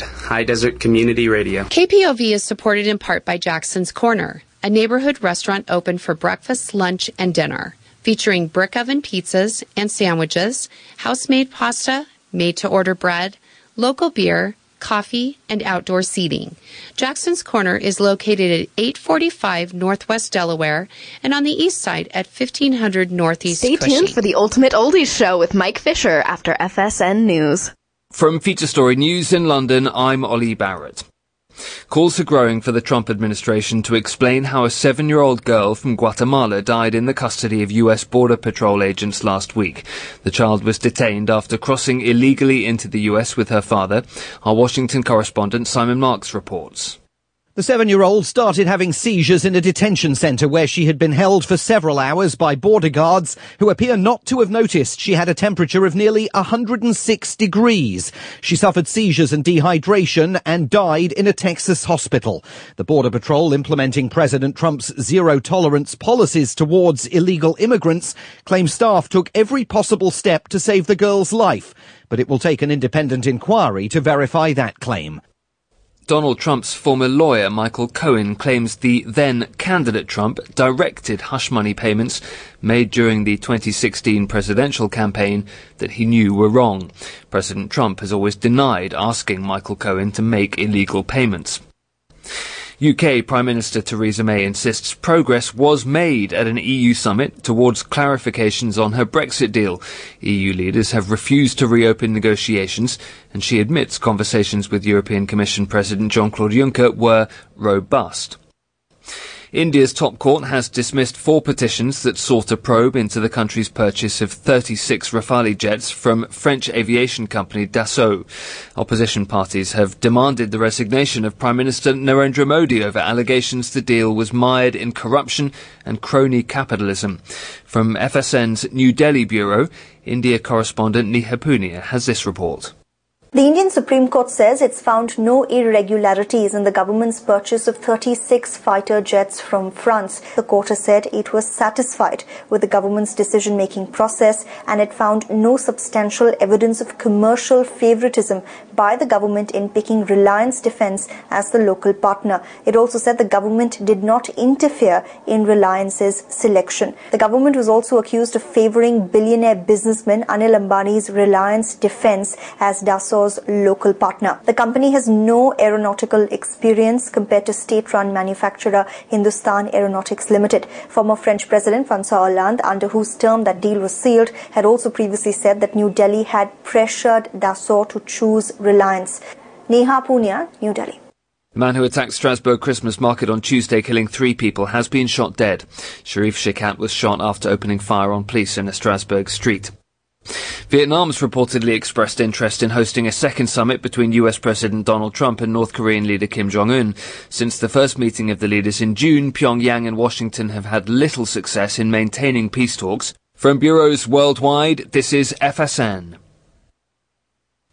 High Desert Community Radio. KPOV is supported in part by Jackson's Corner, a neighborhood restaurant open for breakfast, lunch, and dinner, featuring brick oven pizzas and sandwiches, house made pasta, made to order bread, local beer, coffee, and outdoor seating. Jackson's Corner is located at 845 Northwest Delaware and on the east side at 1500 Northeast Stay Cushing. tuned for the Ultimate Oldies Show with Mike Fisher after FSN News. From Feature Story News in London, I'm Ollie Barrett. Calls are growing for the Trump administration to explain how a seven-year-old girl from Guatemala died in the custody of U.S. Border Patrol agents last week. The child was detained after crossing illegally into the U.S. with her father. Our Washington correspondent Simon Marks reports. The seven-year-old started having seizures in a detention centre where she had been held for several hours by border guards who appear not to have noticed she had a temperature of nearly 106 degrees. She suffered seizures and dehydration and died in a Texas hospital. The Border Patrol implementing President Trump's zero tolerance policies towards illegal immigrants claim staff took every possible step to save the girl's life, but it will take an independent inquiry to verify that claim. Donald Trump's former lawyer, Michael Cohen, claims the then candidate Trump directed hush money payments made during the 2016 presidential campaign that he knew were wrong. President Trump has always denied asking Michael Cohen to make illegal payments. UK Prime Minister Theresa May insists progress was made at an EU summit towards clarifications on her Brexit deal. EU leaders have refused to reopen negotiations, and she admits conversations with European Commission President Jean-Claude Juncker were robust. India's top court has dismissed four petitions that sought a probe into the country's purchase of 36 Rafale jets from French aviation company Dassault. Opposition parties have demanded the resignation of Prime Minister Narendra Modi over allegations the deal was mired in corruption and crony capitalism. From FSN's New Delhi bureau, India correspondent Neha Punia has this report. The Indian Supreme Court says it's found no irregularities in the government's purchase of 36 fighter jets from France. The court has said it was satisfied with the government's decision making process and it found no substantial evidence of commercial favoritism by the government in picking Reliance Defense as the local partner. It also said the government did not interfere in Reliance's selection. The government was also accused of favoring billionaire businessman Anil Ambani's Reliance Defense as Dassault local partner. The company has no aeronautical experience compared to state-run manufacturer Hindustan Aeronautics Limited. Former French President François Hollande, under whose term that deal was sealed, had also previously said that New Delhi had pressured Dassault to choose Reliance. Neha Punia, New Delhi. The man who attacked Strasbourg Christmas market on Tuesday, killing three people, has been shot dead. Chérif Chekatt was shot after opening fire on police in a Strasbourg street. Vietnam's reportedly expressed interest in hosting a second summit between US President Donald Trump and North Korean leader Kim Jong-un. Since the first meeting of the leaders in June, Pyongyang and Washington have had little success in maintaining peace talks. From bureaus worldwide, this is FSN.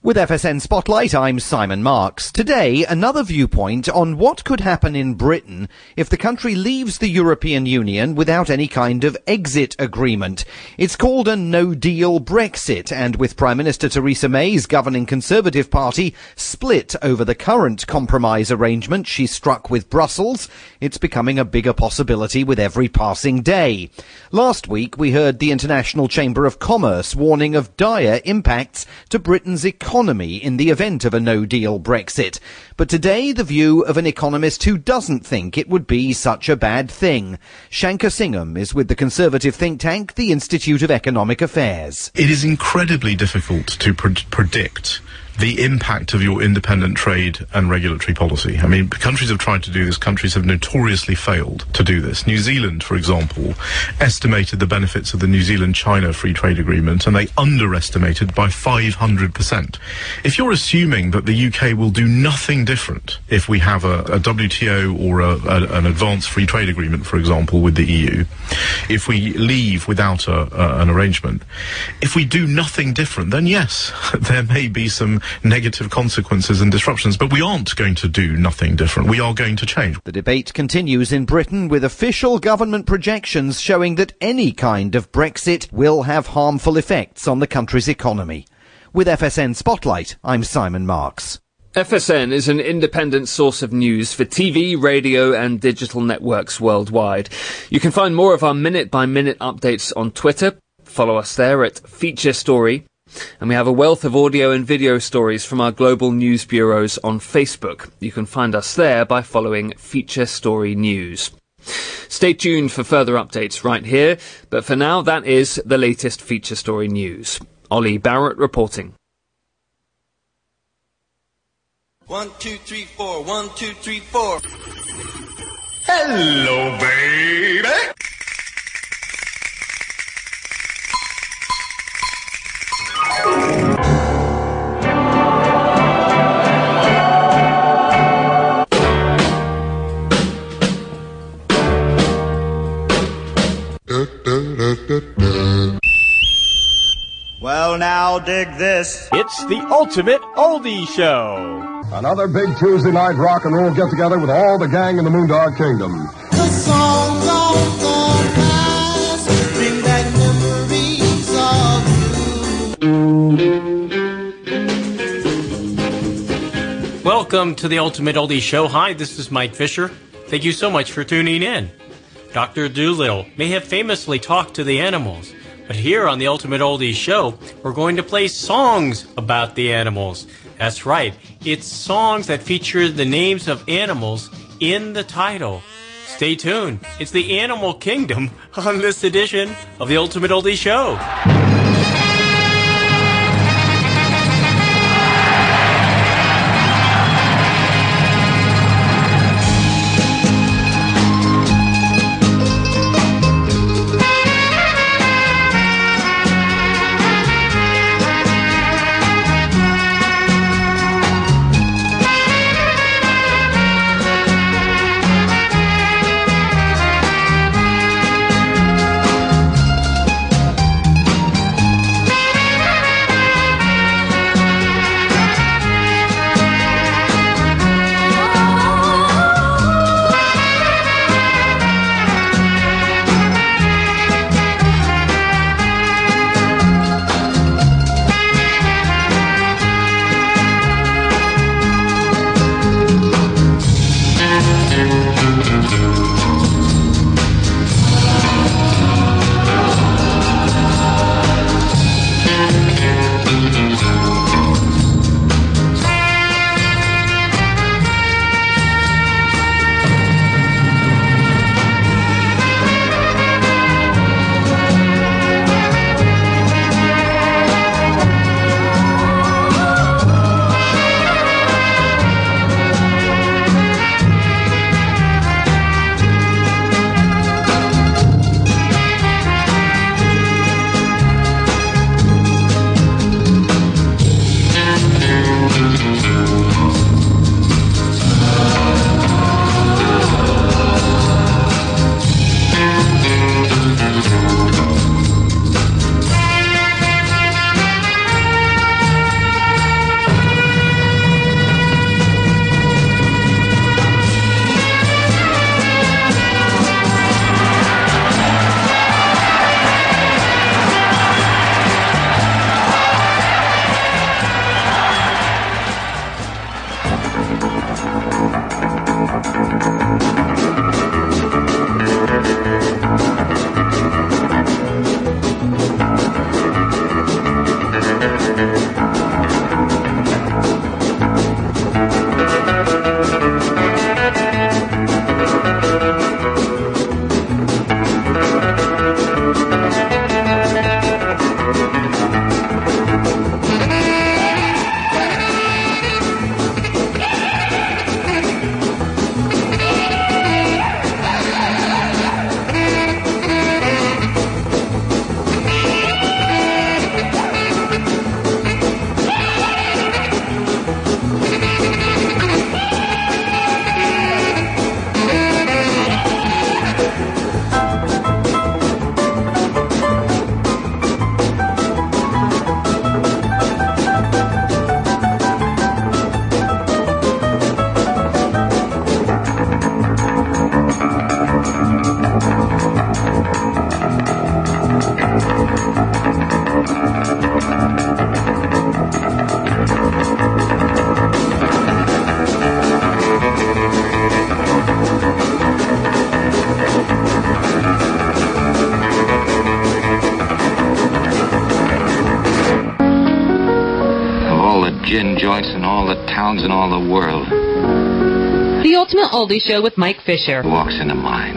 With FSN Spotlight, I'm Simon Marks. Today, another viewpoint on what could happen in Britain if the country leaves the European Union without any kind of exit agreement. It's called a no-deal Brexit, and with Prime Minister Theresa May's governing Conservative Party split over the current compromise arrangement she struck with Brussels, it's becoming a bigger possibility with every passing day. Last week, we heard the International Chamber of Commerce warning of dire impacts to Britain's economy economy in the event of a no-deal Brexit. But today, the view of an economist who doesn't think it would be such a bad thing. Shankar Singham is with the conservative think tank, the Institute of Economic Affairs. It is incredibly difficult to pre- predict the impact of your independent trade and regulatory policy. I mean, countries have tried to do this. Countries have notoriously failed to do this. New Zealand, for example, estimated the benefits of the New Zealand-China free trade agreement, and they underestimated by 500%. If you're assuming that the UK will do nothing different if we have a, a WTO or a, a, an advanced free trade agreement, for example, with the EU, if we leave without an arrangement, if we do nothing different, then yes, there may be some negative consequences and disruptions. But we aren't going to do nothing different. We are going to change. The debate continues in Britain with official government projections showing that any kind of Brexit will have harmful effects on the country's economy. With FSN Spotlight, I'm Simon Marks. FSN is an independent source of news for TV, radio, and digital networks worldwide. You can find more of our minute by minute updates on Twitter. Follow us there at Feature Story. And we have a wealth of audio and video stories from our global news bureaus on Facebook. You can find us there by following Feature Story News. Stay tuned for further updates right here, but for now, that is the latest Feature Story News. Ollie Barrett reporting. One, two, three, four. One, two, three, four. Hello, baby. Well, now dig this. It's the ultimate oldie show. Another big Tuesday night rock and roll get together with all the gang in the Moondog Kingdom. The songs of the Welcome to the Ultimate Oldie Show. Hi, this is Mike Fisher. Thank you so much for tuning in. Dr. Dolittle may have famously talked to the animals, but here on the Ultimate Oldies Show, we're going to play songs about the animals. That's right, it's songs that feature the names of animals in the title. Stay tuned. It's the Animal Kingdom on this edition of the Ultimate Oldie Show. Gin joints in all the towns in all the world. The Ultimate Oldie Show with Mike Fisher. Walks into mine.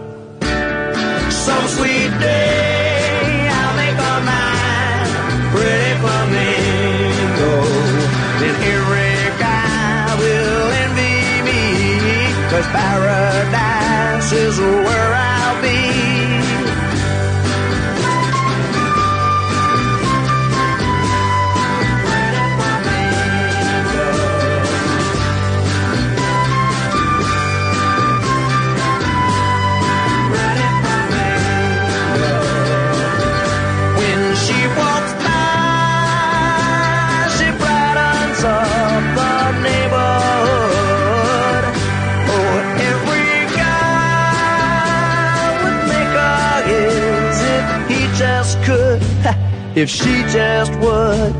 Some sweet day, I'll make her mine, pretty flamingo. Then every guy will envy me, cause paradise is if she just would.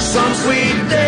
Some sweet day,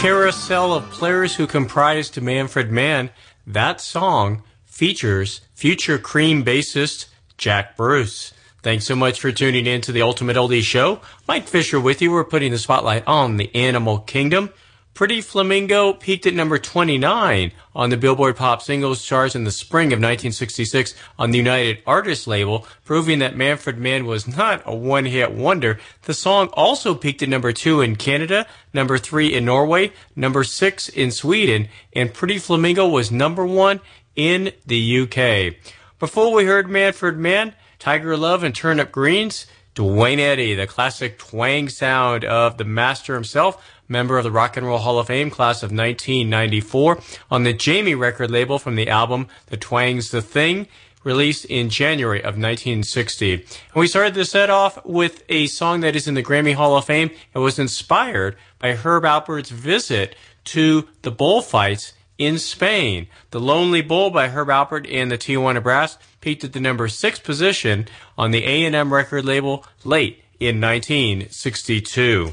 carousel of players who comprised Manfred Mann, that song features future Cream bassist Jack Bruce. Thanks so much for tuning in to the Ultimate Oldie Show. Mike Fisher with you. We're putting the spotlight on the animal kingdom. Pretty Flamingo peaked at number 29 on the Billboard Pop Singles charts in the spring of 1966 on the United Artists label, proving that Manfred Mann was not a one-hit wonder. The song also peaked at number 2 in Canada, number 3 in Norway, number 6 in Sweden, and Pretty Flamingo was number 1 in the UK. Before we heard Manfred Mann, Tiger Love and Turnip Greens, Duane Eddy, the classic twang sound of the master himself, member of the Rock and Roll Hall of Fame class of 1994, on the Jamie record label from the album The Twang's the Thing, released in January of 1960. And we started the set off with a song that is in the Grammy Hall of Fame. and was inspired by Herb Alpert's visit to the bullfights in Spain. The Lonely Bull by Herb Alpert and the Tijuana Brass peaked at the number six position on the A&M record label late in 1962.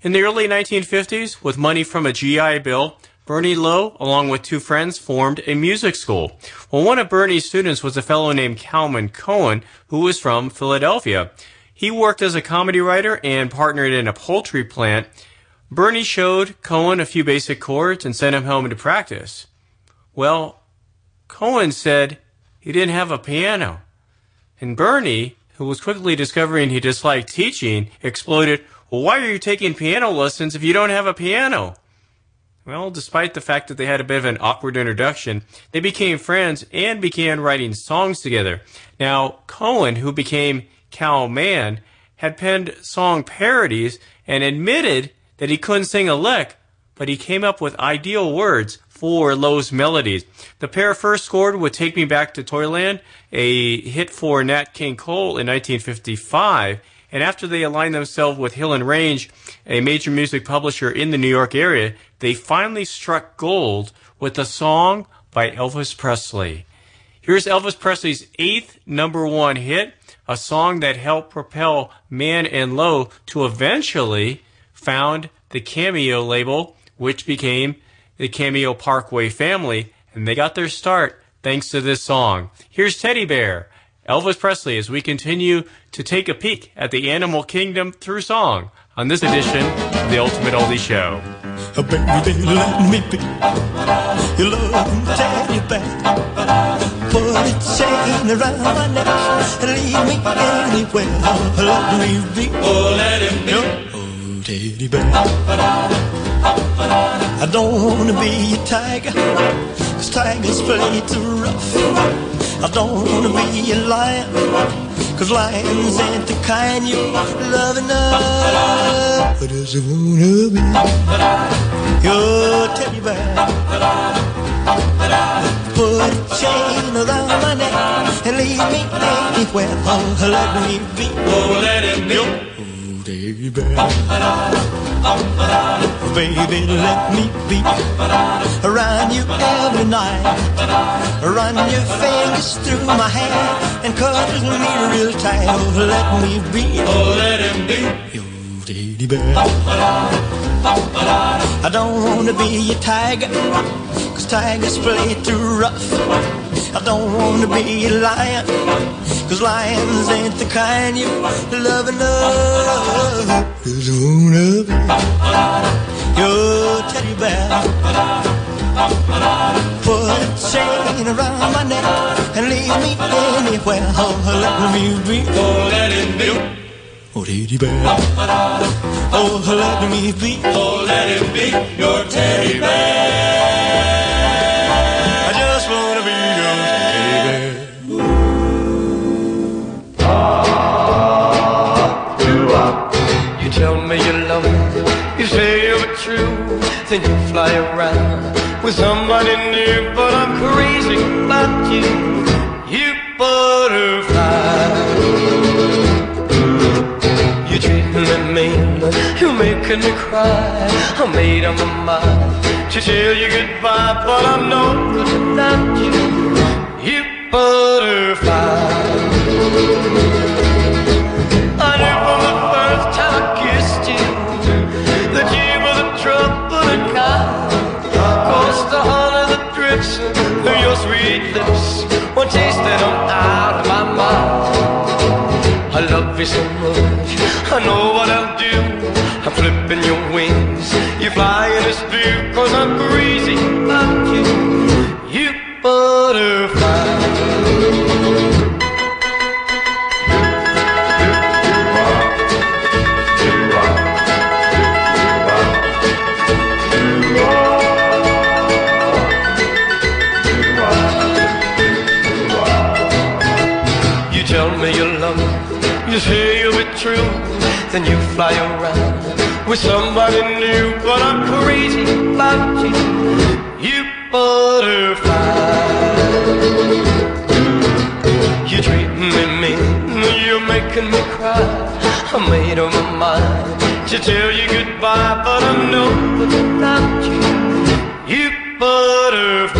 In the early 1950s, with money from a GI Bill, Bernie Lowe, along with two friends, formed a music school. Well, one of Bernie's students was a fellow named Kalman Cohen, who was from Philadelphia. He worked as a comedy writer and partnered in a poultry plant. Bernie showed Cohen a few basic chords and sent him home to practice. Well, Cohen said he didn't have a piano. And Bernie, who was quickly discovering he disliked teaching, exploded, well, why are you taking piano lessons if you don't have a piano? Well, despite the fact that they had a bit of an awkward introduction, they became friends and began writing songs together. Now, Cohen, who became Kal Mann, had penned song parodies and admitted that he couldn't sing a lick, but he came up with ideal words for Lowe's melodies. The pair first scored with Take Me Back to Toyland, a hit for Nat King Cole in 1955, and after they aligned themselves with Hill and Range, a major music publisher in the New York area, they finally struck gold with a song by Elvis Presley. Here's Elvis Presley's eighth number one hit, a song that helped propel Mann and Lowe to eventually found the Cameo label, which became the Cameo Parkway family, and they got their start thanks to this song. Here's Teddy Bear, Elvis Presley, as we continue to take a peek at the animal kingdom through song on this edition of the Ultimate Oldie Show. Uh, baby, let me be your loving teddy bear. Put a chain around my neck and leave me anywhere. Let me be. Oh, let him be. Teddy bear. I don't wanna be a tiger, cause tigers play too rough. I don't wanna be a lion, cause lions ain't the kind you love enough. But I just wanna be your teddy bear. Put a chain around my neck and leave me anywhere. Oh, let me be. Oh, let him be. Bear. Baby, let me be around you every night. Run your fingers through my hair and cuddle me real tight. Oh, let me be. Oh, let him be. Your teddy bear. I don't wanna be a tiger, cause tigers play too rough. I don't wanna be a lion, cause lions ain't the kind you love enough. Just wanna be your teddy bear. Put a chain around my neck and leave me anywhere. Oh, let me be. Oh, let him be. Oh, teddy bear. Oh, let me be. Oh, let him be your teddy bear. Then you fly around with somebody new, but I'm crazy about you, you butterfly. You treat me mean, you're making me cry. I made up my mind to tell you goodbye, but I'm no good without you, you butterfly. Your sweet lips, one taste that I'm out of my mind. I love you so much, I know what I'll do. I'm flipping your wings, you fly in this blue, cause I'm crazy about you, you butterfly. Then you fly around with somebody new. But I'm crazy about you, you butterfly. You treat me mean, you're making me cry. I made up my mind to tell you goodbye, but I'm no good without you, you butterfly.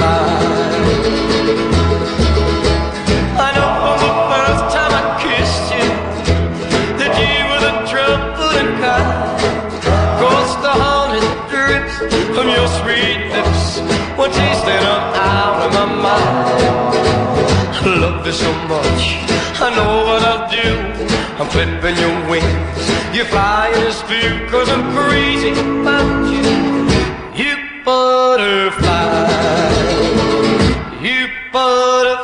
You so much, I know what I'll do. I'm flipping your wings, you fly in this view, cause I'm crazy about you. You butterfly, you butterfly.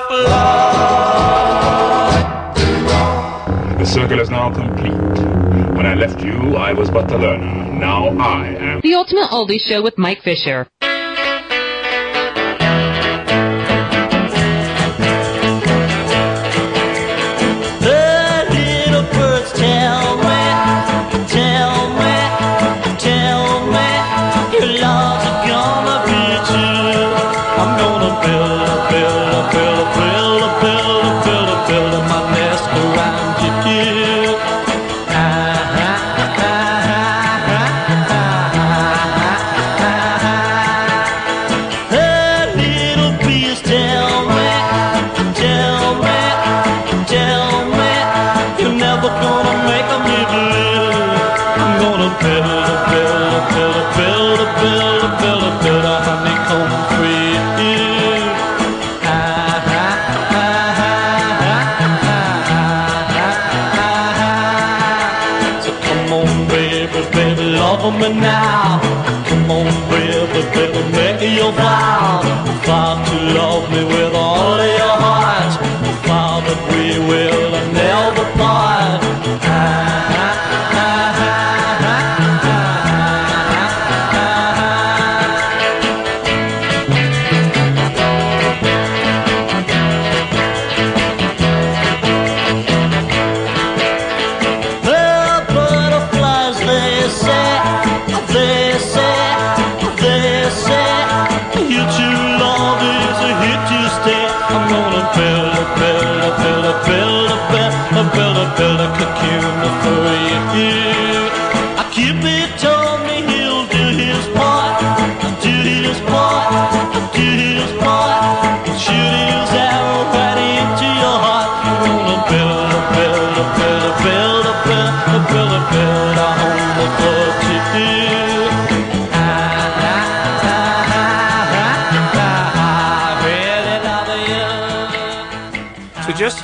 The circle is now complete. When I left you, I was but a learner. Now I am. The Ultimate Oldie Show with Mike Fisher.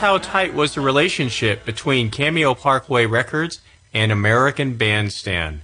How tight was the relationship between Cameo Parkway Records and American Bandstand?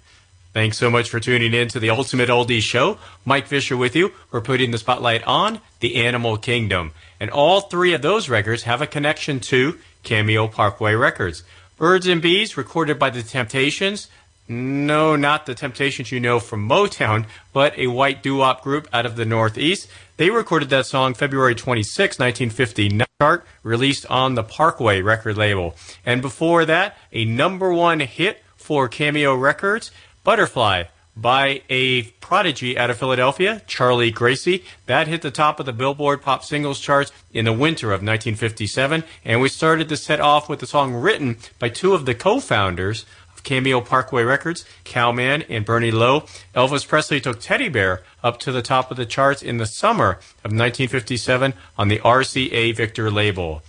Thanks so much for tuning in to the Ultimate Oldie Show. Mike Fisher with you. We're putting the spotlight on the Animal Kingdom. And all three of those records have a connection to Cameo Parkway Records. Birds and Bees, recorded by the Temptations. No, not the Temptations you know from Motown, but a white doo-wop group out of the Northeast. They recorded that song February 26, 1959, chart, released on the Parkway record label. And before that, a number one hit for Cameo Records, Butterfly, by a prodigy out of Philadelphia, Charlie Gracie. That hit the top of the Billboard Pop Singles charts in the winter of 1957. And we started the set off with a song written by two of the co-founders of Cameo Parkway Records, Kal Mann and Bernie Lowe. Elvis Presley took Teddy Bear up to the top of the charts in the summer of 1957 on the RCA Victor label.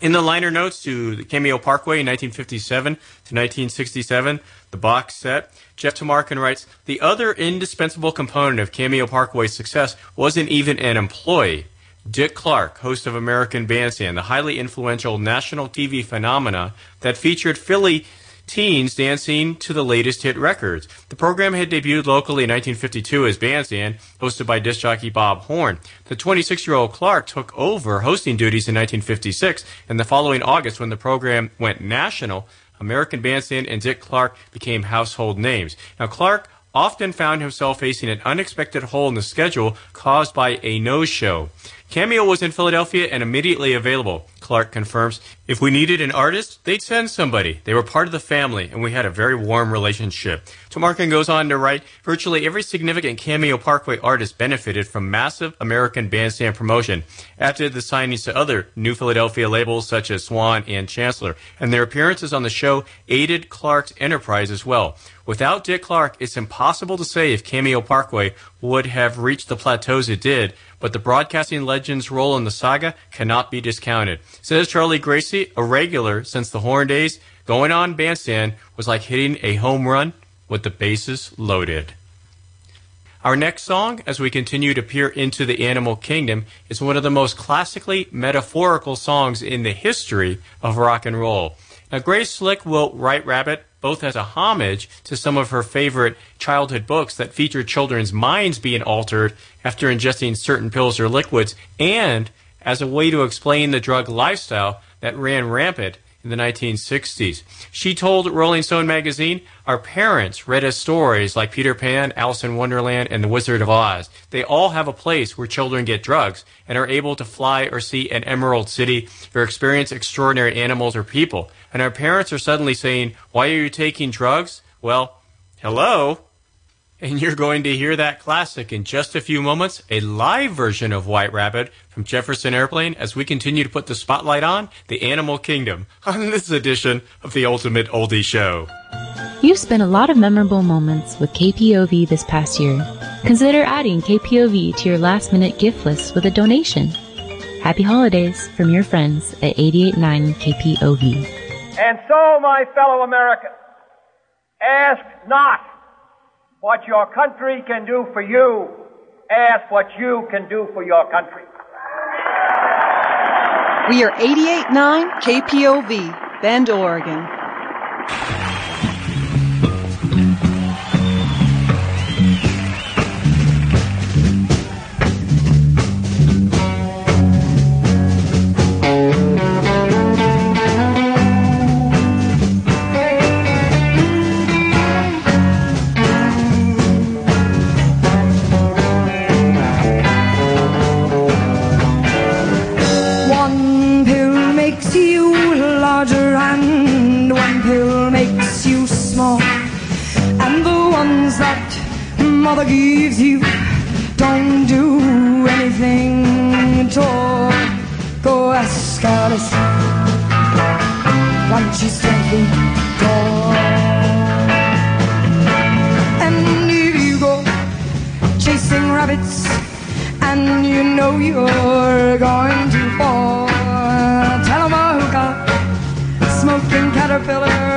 In the liner notes to the Cameo Parkway in 1957 to 1967, the box set, Jeff Tamarkin writes, The other indispensable component of Cameo Parkway's success wasn't even an employee. Dick Clark, host of American Bandstand, the highly influential national TV phenomena that featured Philly teens dancing to the latest hit records. The program had debuted locally in 1952 as Bandstand, hosted by disc jockey Bob Horn. The 26-year-old Clark took over hosting duties in 1956, and the following August, when the program went national, American Bandstand and Dick Clark became household names. Now, Clark often found himself facing an unexpected hole in the schedule caused by a no-show. Cameo was in Philadelphia and immediately available. Clark confirms, if we needed an artist, they'd send somebody. They were part of the family, and we had a very warm relationship. Tamarkin goes on to write, virtually every significant Cameo Parkway artist benefited from massive American Bandstand promotion, after the signings to other New Philadelphia labels such as Swan and Chancellor, and their appearances on the show aided Clark's enterprise as well. Without Dick Clark, it's impossible to say if Cameo Parkway would have reached the plateaus it did, but the broadcasting legend's role in the saga cannot be discounted. Says Charlie Gracie, a regular since the Horn days, going on bandstand was like hitting a home run with the bases loaded. Our next song, as we continue to peer into the animal kingdom, is one of the most classically metaphorical songs in the history of rock and roll. Now, Grace Slick wrote White Rabbit both as a homage to some of her favorite childhood books that feature children's minds being altered after ingesting certain pills or liquids, and as a way to explain the drug lifestyle that ran rampant in the 1960s. She told Rolling Stone magazine, Our parents read us stories like Peter Pan, Alice in Wonderland, and The Wizard of Oz. They all have a place where children get drugs and are able to fly or see an emerald city or experience extraordinary animals or people. And our parents are suddenly saying, Why are you taking drugs? Well, hello? And you're going to hear that classic in just a few moments, a live version of White Rabbit from Jefferson Airplane as we continue to put the spotlight on the animal kingdom on this edition of the Ultimate Oldie Show. You've spent a lot of memorable moments with KPOV this past year. Consider adding KPOV to your last minute gift list with a donation. Happy holidays from your friends at 889 KPOV. And so, my fellow Americans, ask not what your country can do for you, ask what you can do for your country. We are 88.9 KPOV, Bend, Oregon. Mother gives you, don't do anything at all. Go ask Alice, like she's ten feet tall. And if you go chasing rabbits, and you know you're going to fall, tell 'em a hookah, smoking caterpillar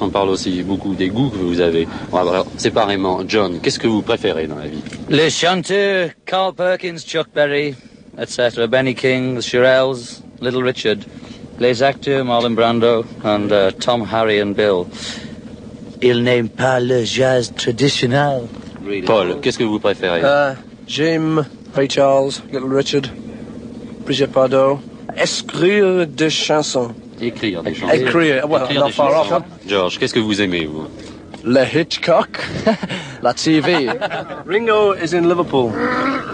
on parle aussi beaucoup des goûts que vous avez. On va voir séparément. John, qu'est-ce que vous préférez dans la vie? Les chanteurs, Carl Perkins, Chuck Berry, etc., Benny King, the Shirelles, Little Richard. Les acteurs, Marlon Brando and uh, Tom, Harry and Bill. Ils n'aiment pas le jazz traditionnel. Paul, qu'est-ce que vous préférez? Uh, Jim, Ray Charles, Little Richard, Brigitte Bardot. Écrire des chansons. Écrire des chansons. Écrire, well, Écrire not des far off. chansons. George, qu'est-ce que vous aimez, vous? Le Hitchcock, la TV. Ringo is in Liverpool.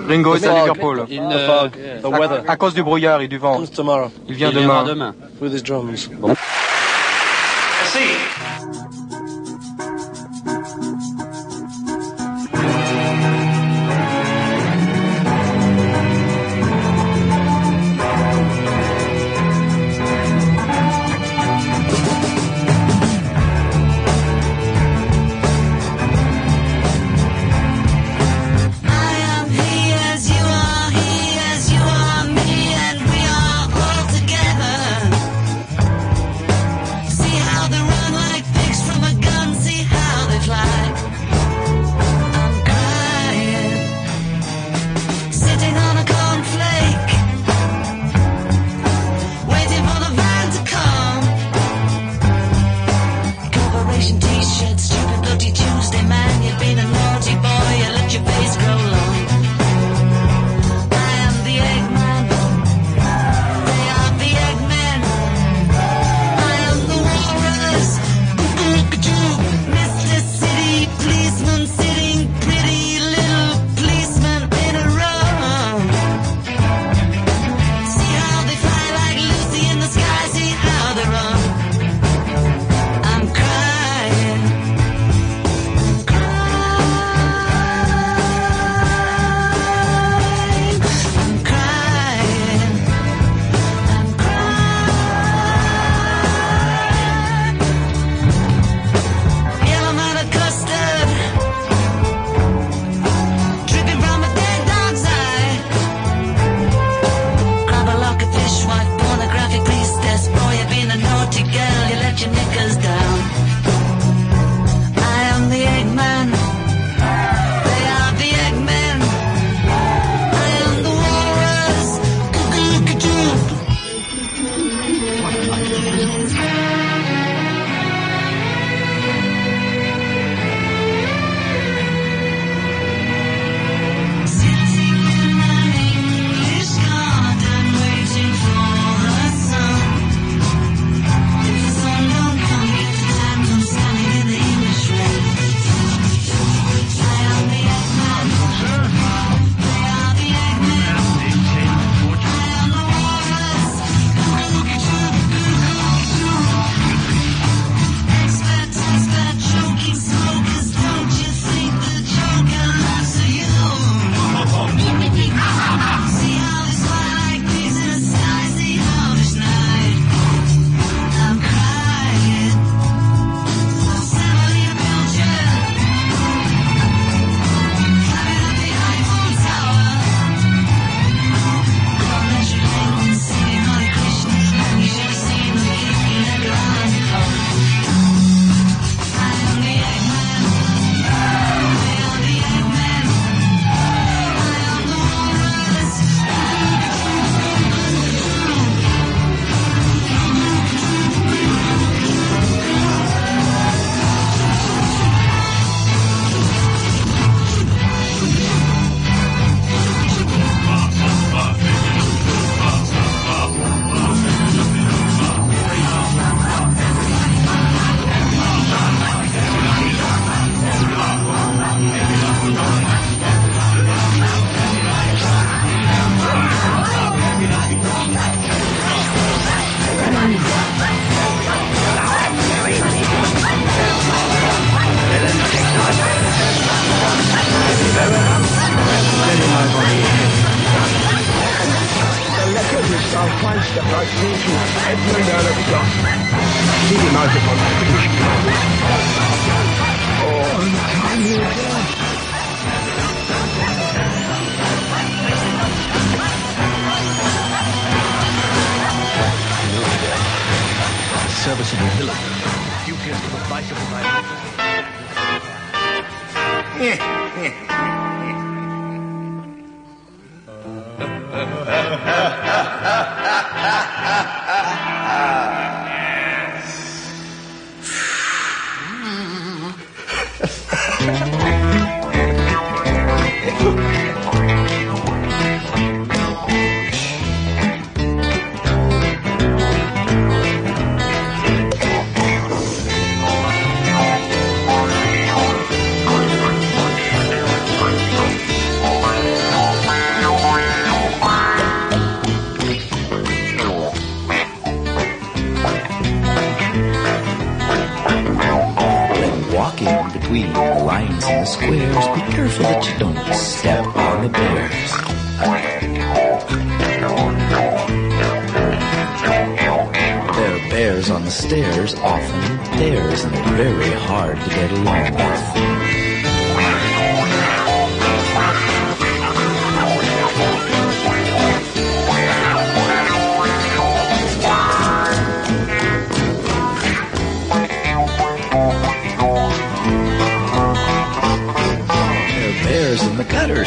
Ringo The est à. Liverpool. The fog, the weather. À, à cause du brouillard et du vent. Comes tomorrow. Il vient Il viendra demain. demain. With his drums. I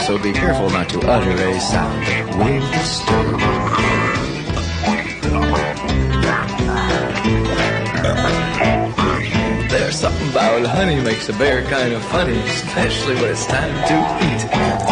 so be careful not to utter a sound that will disturb. There's something about honey makes a bear kind of funny, especially when it's time to eat.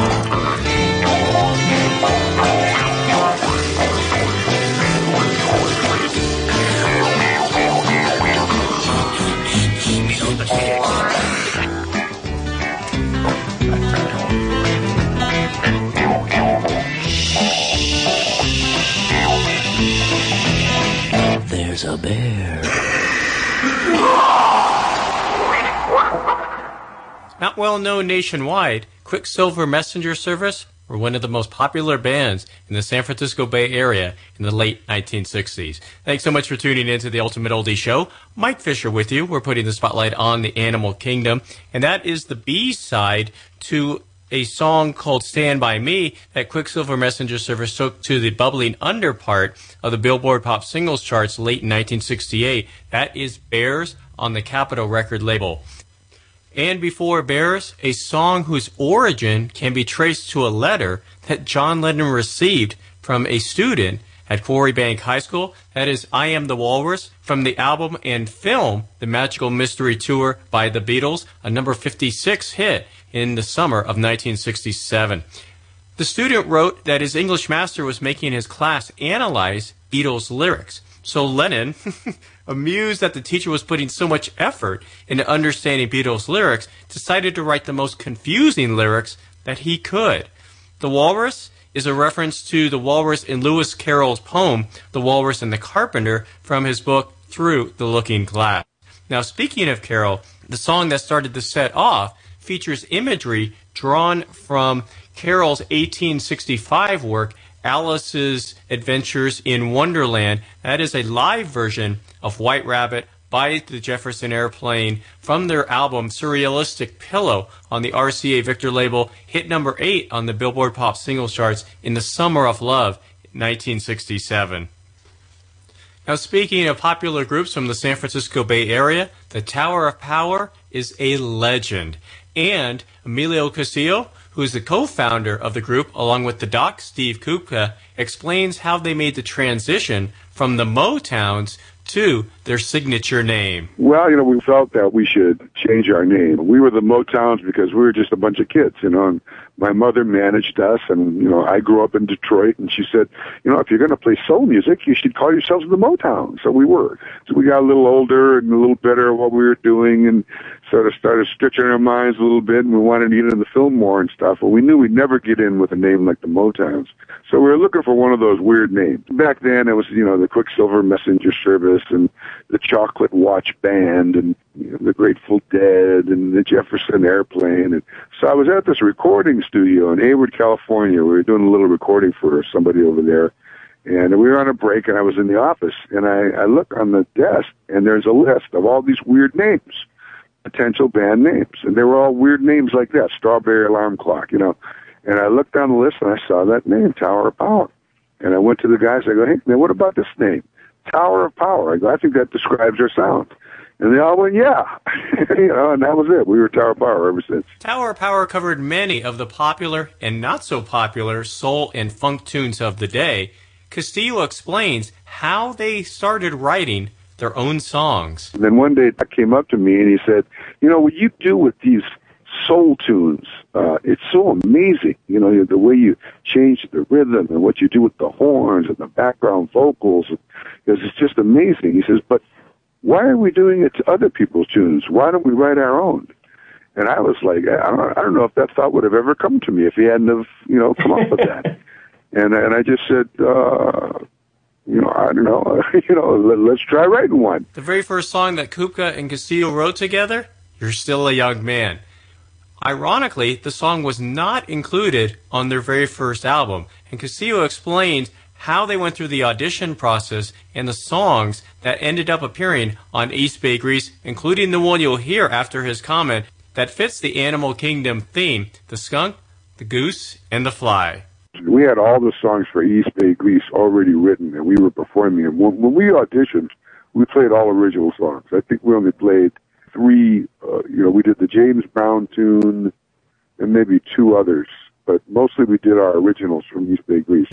Not well known nationwide, Quicksilver Messenger Service were one of the most popular bands in the San Francisco Bay Area in the late 1960s. Thanks so much for tuning in to the Ultimate Oldie Show. Mike Fisher with you. We're putting the spotlight on the animal kingdom, and that is the B side to a song called Stand By Me that Quicksilver Messenger Service took to the bubbling under part of the Billboard Pop Singles charts late in 1968. That is Bears on the Capitol record label. And Before Bears, a song whose origin can be traced to a letter that John Lennon received from a student at Quarry Bank High School. That is I Am the Walrus from the album and film The Magical Mystery Tour by the Beatles, a number 56 hit in the summer of 1967. The student wrote that his English master was making his class analyze Beatles lyrics. So Lennon, amused that the teacher was putting so much effort into understanding Beatles lyrics, decided to write the most confusing lyrics that he could. The Walrus is a reference to the walrus in Lewis Carroll's poem, The Walrus and the Carpenter, from his book Through the Looking Glass. Now, speaking of Carroll, the song that started the set off features imagery drawn from Carroll's 1865 work, Alice's Adventures in Wonderland. That is a live version of White Rabbit by the Jefferson Airplane from their album Surrealistic Pillow on the RCA Victor label, hit number 8 on the Billboard Pop Singles charts in the Summer of Love, 1967. Now, speaking of popular groups from the San Francisco Bay Area, the Tower of Power is a legend. And Emilio Castillo, who is the co-founder of the group, along with the doc, Steve Kupka, explains how they made the transition from the Motowns to their signature name. Well, you know, we felt that we should change our name. We were the Motowns because we were just a bunch of kids, you know, and my mother managed us and, you know, I grew up in Detroit and she said, you know, if you're going to play soul music, you should call yourselves the Motown. So we were. So we got a little older and a little better at what we were doing and sort of started stretching our minds a little bit and we wanted to get into the film more and stuff. But we knew we'd never get in with a name like the Motowns. So we were looking for one of those weird names. Back then it was, you know, the Quicksilver Messenger Service and the Chocolate Watch Band and you know, the Grateful Dead and the Jefferson Airplane. And so I was at this recording studio in Hayward, California. We were doing a little recording for somebody over there. And we were on a break, and I was in the office, and I, I look on the desk, and there's a list of all these weird names, potential band names, and they were all weird names like that, Strawberry Alarm Clock, you know. And I looked down the list, and I saw that name, Tower of Power. And I went to the guys. I go, hey, man, what about this name, Tower of Power? I go, I think that describes our sound. And they all went, yeah, you know, and that was it. We were Tower Power ever since. Tower Power covered many of the popular and not so popular soul and funk tunes of the day. Castillo explains how they started writing their own songs. And then one day, Doc came up to me and he said, "You know what you do with these soul tunes? Uh, it's so amazing. You know the way you change the rhythm and what you do with the horns and the background vocals, because it's just amazing." He says, "But why are we doing it to other people's tunes? Why don't we write our own?" And I was like, I don't, I don't know if that thought would have ever come to me if he hadn't have, you know, come up with that. and and I just said, uh, you know, I don't know, you know, let, let's try writing one. The very first song that Kupka and Castillo wrote together, You're Still a Young Man. Ironically, the song was not included on their very first album, and Castillo explains how they went through the audition process and the songs that ended up appearing on East Bay Grease, including the one you'll hear after his comment that fits the Animal Kingdom theme the skunk, the goose, and the fly. We had all the songs for East Bay Grease already written, and we were performing them. When, we auditioned, we played all original songs. I think we only played three. Uh, you know, we did the James Brown tune and maybe two others, but mostly we did our originals from East Bay Grease.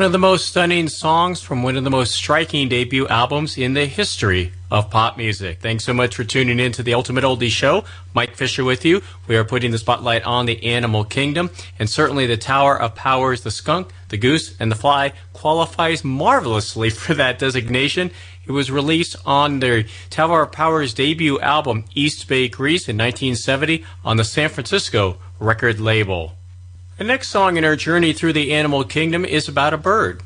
One of the most stunning songs from one of the most striking debut albums in the history of pop music. Thanks so much for tuning in to the Ultimate Oldie Show. Mike Fisher with you. We are putting the spotlight on the animal kingdom, and certainly the Tower of Powers, the skunk, the goose, and the fly qualifies marvelously for that designation. It was released on the Tower of Powers debut album, East Bay Grease, in 1970 on the San Francisco record label. The next song in our journey through the animal kingdom is about a bird.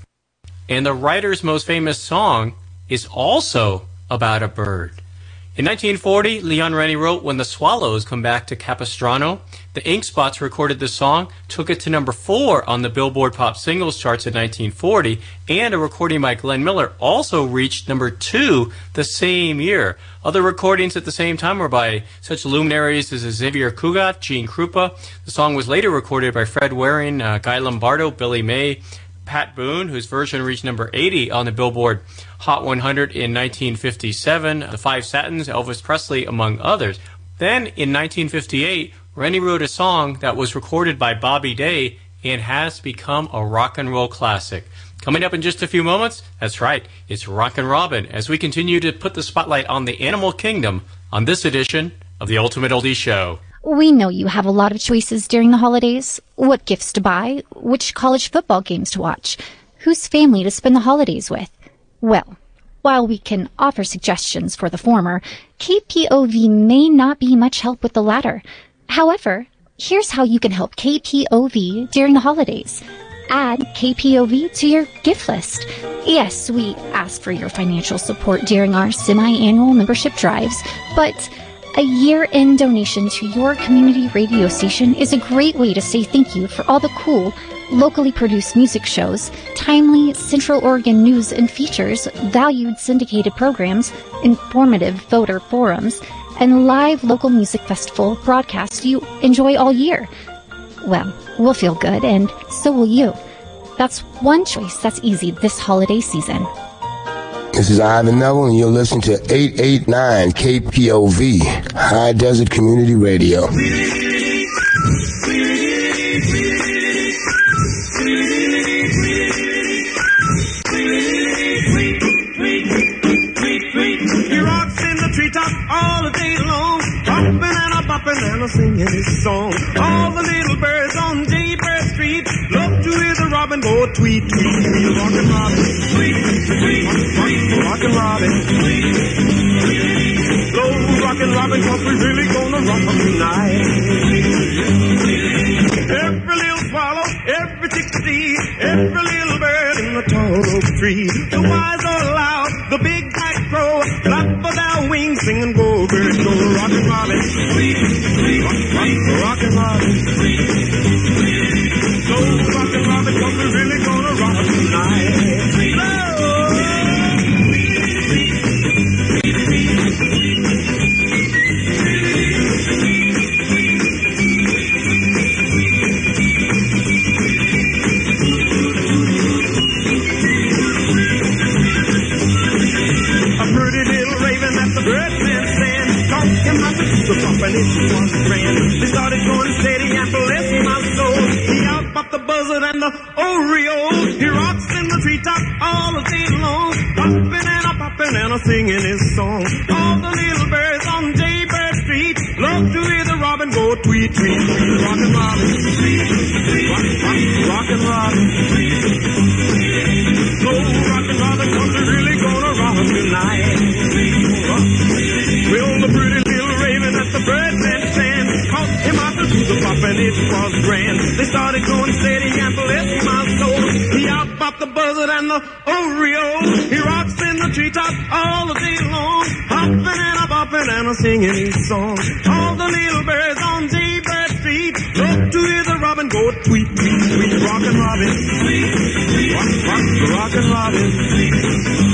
And the writer's most famous song is also about a bird. In 1940, Leon Rennie wrote When the Swallows Come Back to Capistrano. The Ink Spots recorded the song, took it to number four on the Billboard Pop Singles charts in 1940, and a recording by Glenn Miller also reached number two the same year. Other recordings at the same time were by such luminaries as Xavier Cugat, Gene Krupa. The song was later recorded by Fred Waring, uh, Guy Lombardo, Billy May, Pat Boone, whose version reached number 80 on the Billboard Hot 100 in 1957, The Five Satins, Elvis Presley, among others. Then, in 1958, Rennie wrote a song that was recorded by Bobby Day and has become a rock and roll classic. Coming up in just a few moments, that's right, it's Rockin' Robin as we continue to put the spotlight on the animal kingdom on this edition of the Ultimate Oldie Show. We know you have a lot of choices during the holidays. What gifts to buy, which college football games to watch, whose family to spend the holidays with. Well, while we can offer suggestions for the former, KPOV may not be much help with the latter. However, here's how you can help KPOV during the holidays. Add KPOV to your gift list. Yes, we ask for your financial support during our semi-annual membership drives, but a year-end donation to your community radio station is a great way to say thank you for all the cool, locally produced music shows, timely Central Oregon news and features, valued syndicated programs, informative voter forums, and live local music festival broadcast you enjoy all year. Well, we'll feel good, and so will you. That's one choice that's easy this holiday season. This is Ivan Neville, and you're listening to 889 KPOV, High Desert Community Radio. Bopping and a singing his song. All the little birds on Jaybird Street love to hear the robin go tweet, tweet, tweet, rockin' robin, tweet, tweet, rockin' robin, tweet. tweet. Go rockin' robin, cause we're really gonna rock 'em tonight. Every little swallow, every chickadee, every little bird in the tall oak tree. The wise or loud, the big black crow, flap of their wings, singing go bird, go rockin' robin, rock, rock, rockin' robin. Go rockin' robin, cause we're really gonna rock tonight. It was grand They started going steady and bless my soul. He out popped the buzzard and the Oreo He rocks in the treetop all the day long. Popping and a popping and a singing his song. All the little birds on Jaybird Street Love to hear the robin go tweet, tweet, tweet Rockin' robin, tweet, tweet, rock, rock, rockin' robin Go rockin' robin, we're really gonna rock tonight. Well, the pretty birdman stand caught him out the pop and it was grand. They started going steady and bless my soul. He out popped the buzzard and the Oreo. He rocks in the treetop all the day long, hopping and a bopping and a singing his song. All the little birds on Jaybird Street love to hear the robin go tweet, tweet, tweet, rockin' robin, rock, rock, rockin' robin. Slow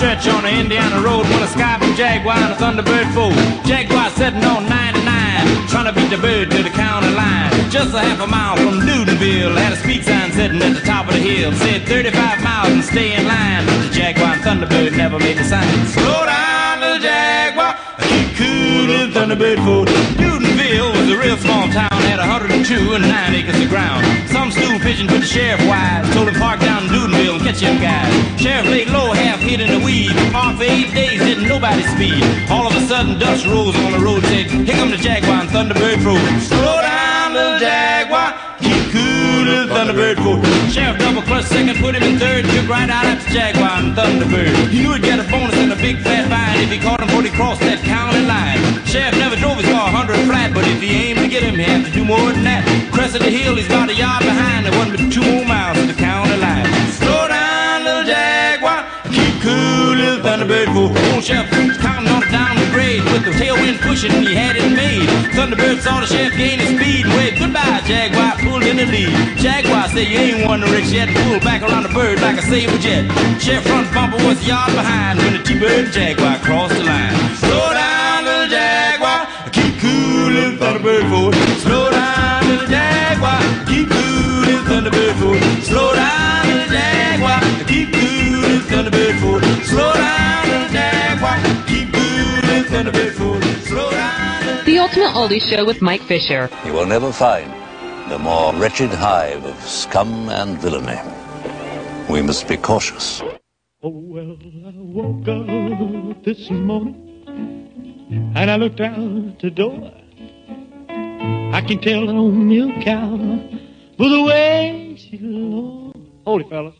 stretch on the Indiana road when a sky blue jaguar and a thunderbird foe. Jaguar sitting on 99, trying to beat the bird to the county line. Just a half a mile from Newtonville, had a speed sign sitting at the top of the hill. Said 35 miles and stay in line. But the jaguar and thunderbird never made the sign. Slow down, little jaguar, keep cool, little thunderbird foe. Newtonville was a real small town, 102 and 9 acres of ground. Some stool pigeon put the sheriff wise, told him park down in Newtonville and catch him guys. Sheriff laid low, half hid in the weed. Parked for eight days, didn't nobody speed. All of a sudden, dust rose on the road, said, Here come the Jaguar and Thunderbird Pro. Slow down, little Jaguar, little Thunderbird. Sheriff double clutch second, put him in third, took right out the Jaguar and Thunderbird. He knew he'd get a bonus and a big fat fine if he caught him before he crossed that county line. Sheriff never drove his car 100 flat, but if he aimed to get him, he had to do more than that. Crested the hill, he's about a yard behind. There wasn't but two more miles to the county line. Slow down, little Jaguar. Keep cool, little Thunderbird. Old Sheriff counting on down with the tailwind pushing, he had it made. Thunderbird saw the sheriff gain his speed and waved goodbye. Jaguar pulled in the lead. Jaguar said, You ain't won the race yet. Pulled back around the bird like a saber jet. Sheriff front bumper was a yard behind when the T-Bird Jaguar crossed the line. Slow down, little Jaguar. Keep cool, little Thunderbird fool. Slow down, little Jaguar. Keep cool, little Thunderbird fool. Slow down, little Jaguar. Keep cool, little Thunderbird. Slow down, little Jaguar. The Ultimate Oldie Show with Mike Fisher. You will never find the more wretched hive of scum and villainy. We must be cautious. Oh, well, I woke up this morning and I looked out the door. I can tell an old milk cow by the way she looks. Hold it, fellas.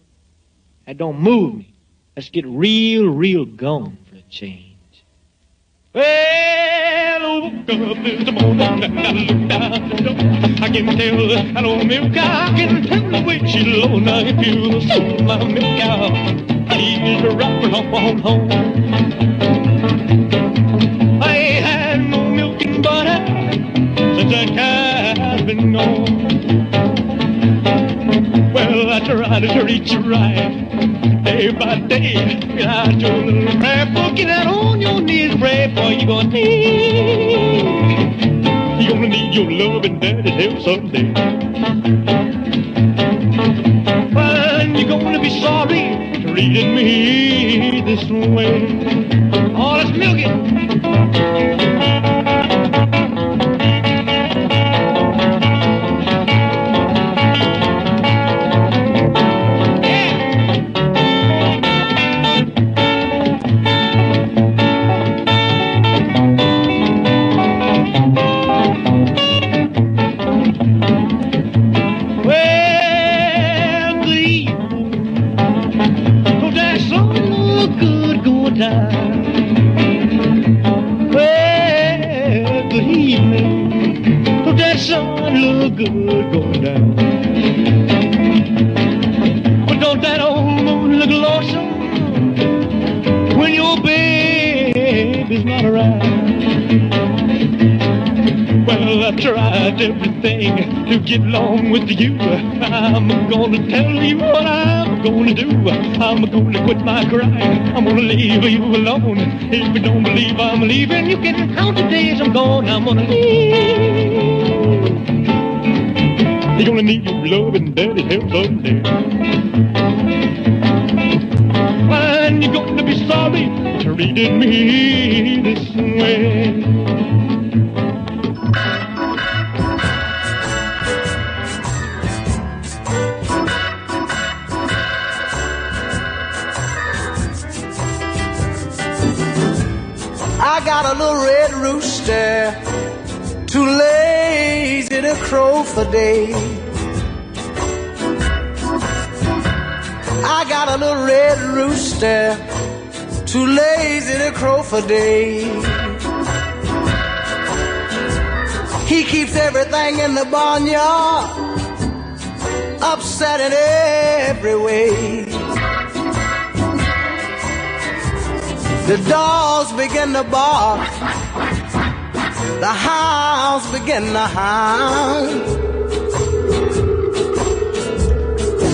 That don't move me. Let's get real, real gone for a change. Well, I woke up this morning and I looked out. I can tell an old milk cow. Can tell the way she looks. Now, if you saw my milk cow, please run on home. I had no milk and butter since that cow's been gone. Try to treat you right day by day. I do a little prayer book, get out on your knees, pray for you gonna need. You're gonna need your love and daddy's help someday. And you're gonna be sorry treating me this way. Oh, let's milk I'm gonna quit my crying. I'm gonna leave you alone. If you don't believe I'm leaving, you can count the days I'm gone. I'm gonna leave. You're gonna need your love and daddy help someday. And you're gonna be sorry treating me this way. I got a little red rooster, too lazy to crow for day. He keeps everything in the barnyard upset in every way. The dogs begin to bark. The hounds begin to hound.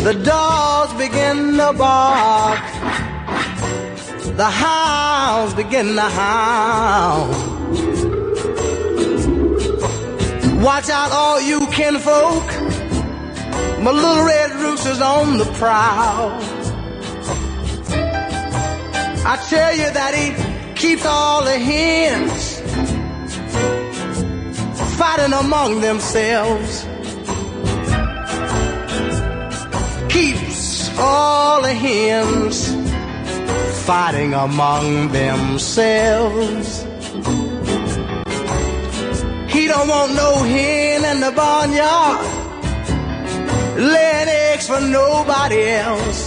The dogs begin to bark. the hounds begin to howl. Watch out, all you kinfolk. My little red rooster's on the prowl. I tell you that he keeps all the hens fighting among themselves. The hens fighting among themselves. He don't want no hen in the barnyard laying eggs for nobody else.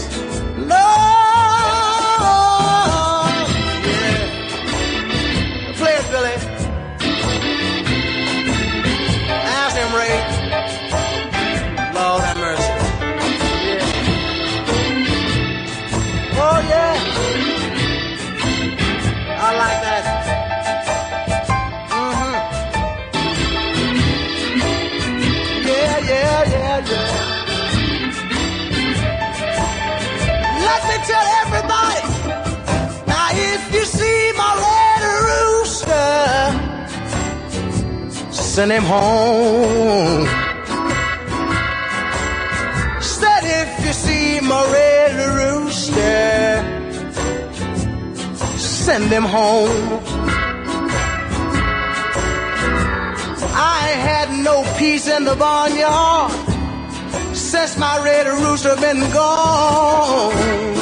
Send him home. Said if you see my red rooster, send him home. I had no peace in the barnyard since my red rooster been gone.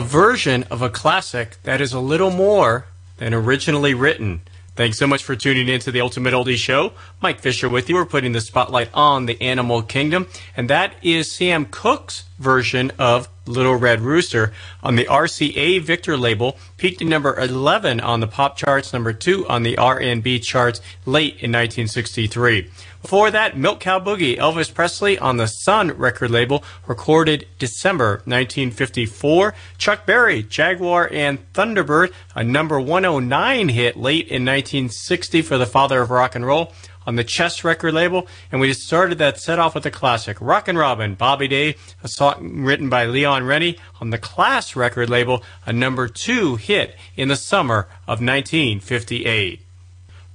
A version of a classic that is a little more than originally written. Thanks so much for tuning in to the Ultimate Oldie Show. Mike Fisher with you. We're putting the spotlight on the animal kingdom, and that is Sam Cooke's version of Little Red Rooster on the RCA Victor label, peaked at number 11 on the pop charts, number 2 on the R&B charts late in 1963. Before that, Milk Cow Boogie, Elvis Presley on the Sun record label, recorded December 1954. Chuck Berry, Jaguar and Thunderbird, a number 109 hit late in 1960 for the father of rock and roll on the Chess record label. And we just started that set off with a classic, Rockin' Robin, Bobby Day, a song written by Leon Rennie on the Class record label, a number two hit in the summer of 1958.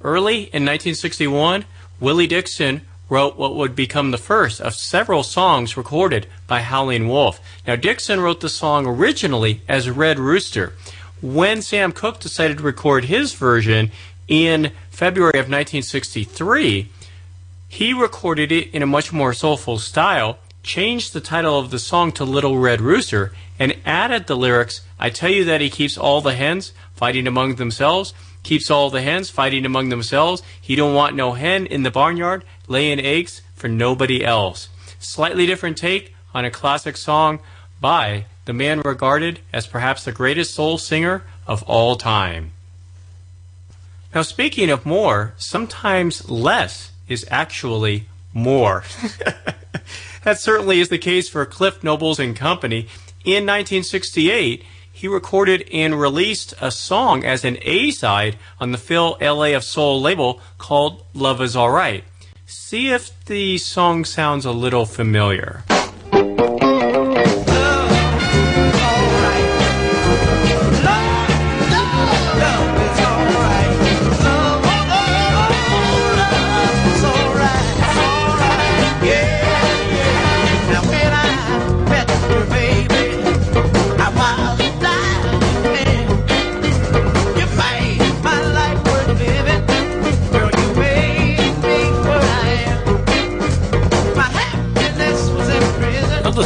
Early in 1961, Willie Dixon wrote what would become the first of several songs recorded by Howlin' Wolf. Now, Dixon wrote the song originally as Red Rooster. When Sam Cooke decided to record his version in February of 1963, he recorded it in a much more soulful style, changed the title of the song to Little Red Rooster, and added the lyrics I tell you that he keeps all the hens fighting among themselves, keeps all the hens fighting among themselves. He don't want no hen in the barnyard laying eggs for nobody else. Slightly different take on a classic song by the man regarded as perhaps the greatest soul singer of all time. Now, speaking of more, sometimes less is actually more. that certainly is the case for Cliff Nobles and Company. In 1968, he recorded and released a song as an A side on the Phil LA of Soul label called Love Is Alright. See if the song sounds a little familiar.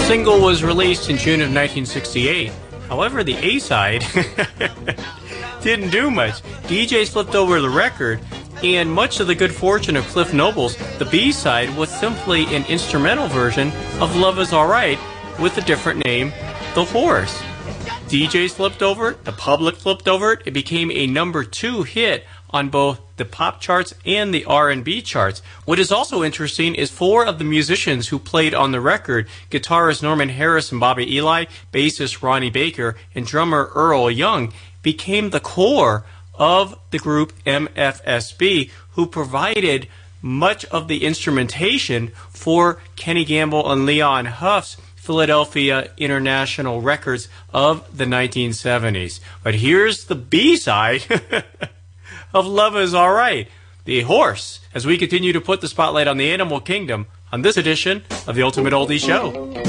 Single was released in June of 1968. However, the A side didn't do much. DJs flipped over the record, and much to the good fortune of Cliff Nobles, the B side was simply an instrumental version of Love Is Alright with a different name, The Horse. DJs flipped over it, the public flipped over it, it became a number two hit on both the pop charts and the R&B charts. What is also interesting is four of the musicians who played on the record, guitarist Norman Harris and Bobby Eli, bassist Ronnie Baker, and drummer Earl Young, became the core of the group MFSB, who provided much of the instrumentation for Kenny Gamble and Leon Huff's Philadelphia International Records of the 1970s. But here's the B side of Love is Alright The Horse, as we continue to put the spotlight on the animal kingdom on this edition of the Ultimate Oldie Show.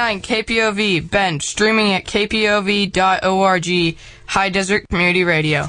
Eighty-eight-nine KPOV, Bend, streaming at kpov.org, High Desert Community Radio.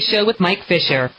Show with Mike Fisher.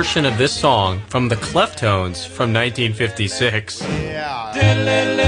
portion of this song from the Cleftones from 1956. Yeah.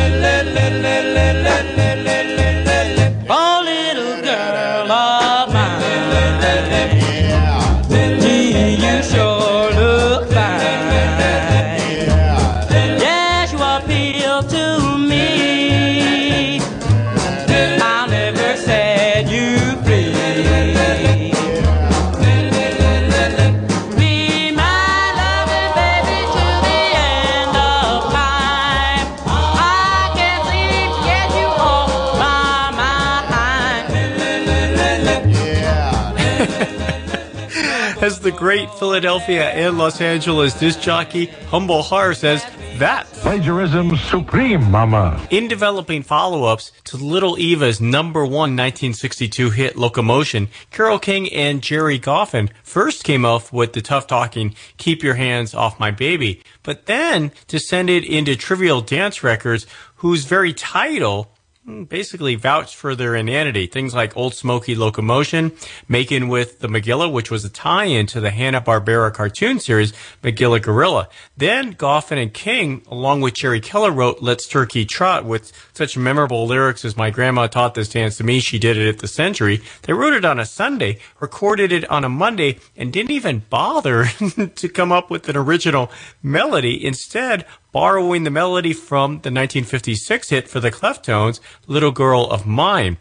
great Philadelphia and Los Angeles disc jockey Humble Harve says that plagiarism supreme, mama. In developing follow ups to Little Eva's number one 1962 hit Locomotion, Carole King and Gerry Goffin first came up with the tough talking Keep Your Hands Off My Baby, but then descended into Trivial Dance Records, whose very title Mm, basically vouched for their inanity. Things like Old Smoky Locomotion, Making with the Magilla, which was a tie-in to the Hanna-Barbera cartoon series Magilla Gorilla. Then Goffin and King, along with Jerry Keller, wrote Let's Turkey Trot with such memorable lyrics as My Grandma Taught This Dance to Me, She Did It at the Century. They wrote it on a Sunday, recorded it on a Monday, and didn't even bother to come up with an original melody. Instead, borrowing the melody from the 1956 hit for the Cleftones, Little Girl of Mine.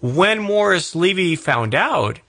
When Morris Levy found out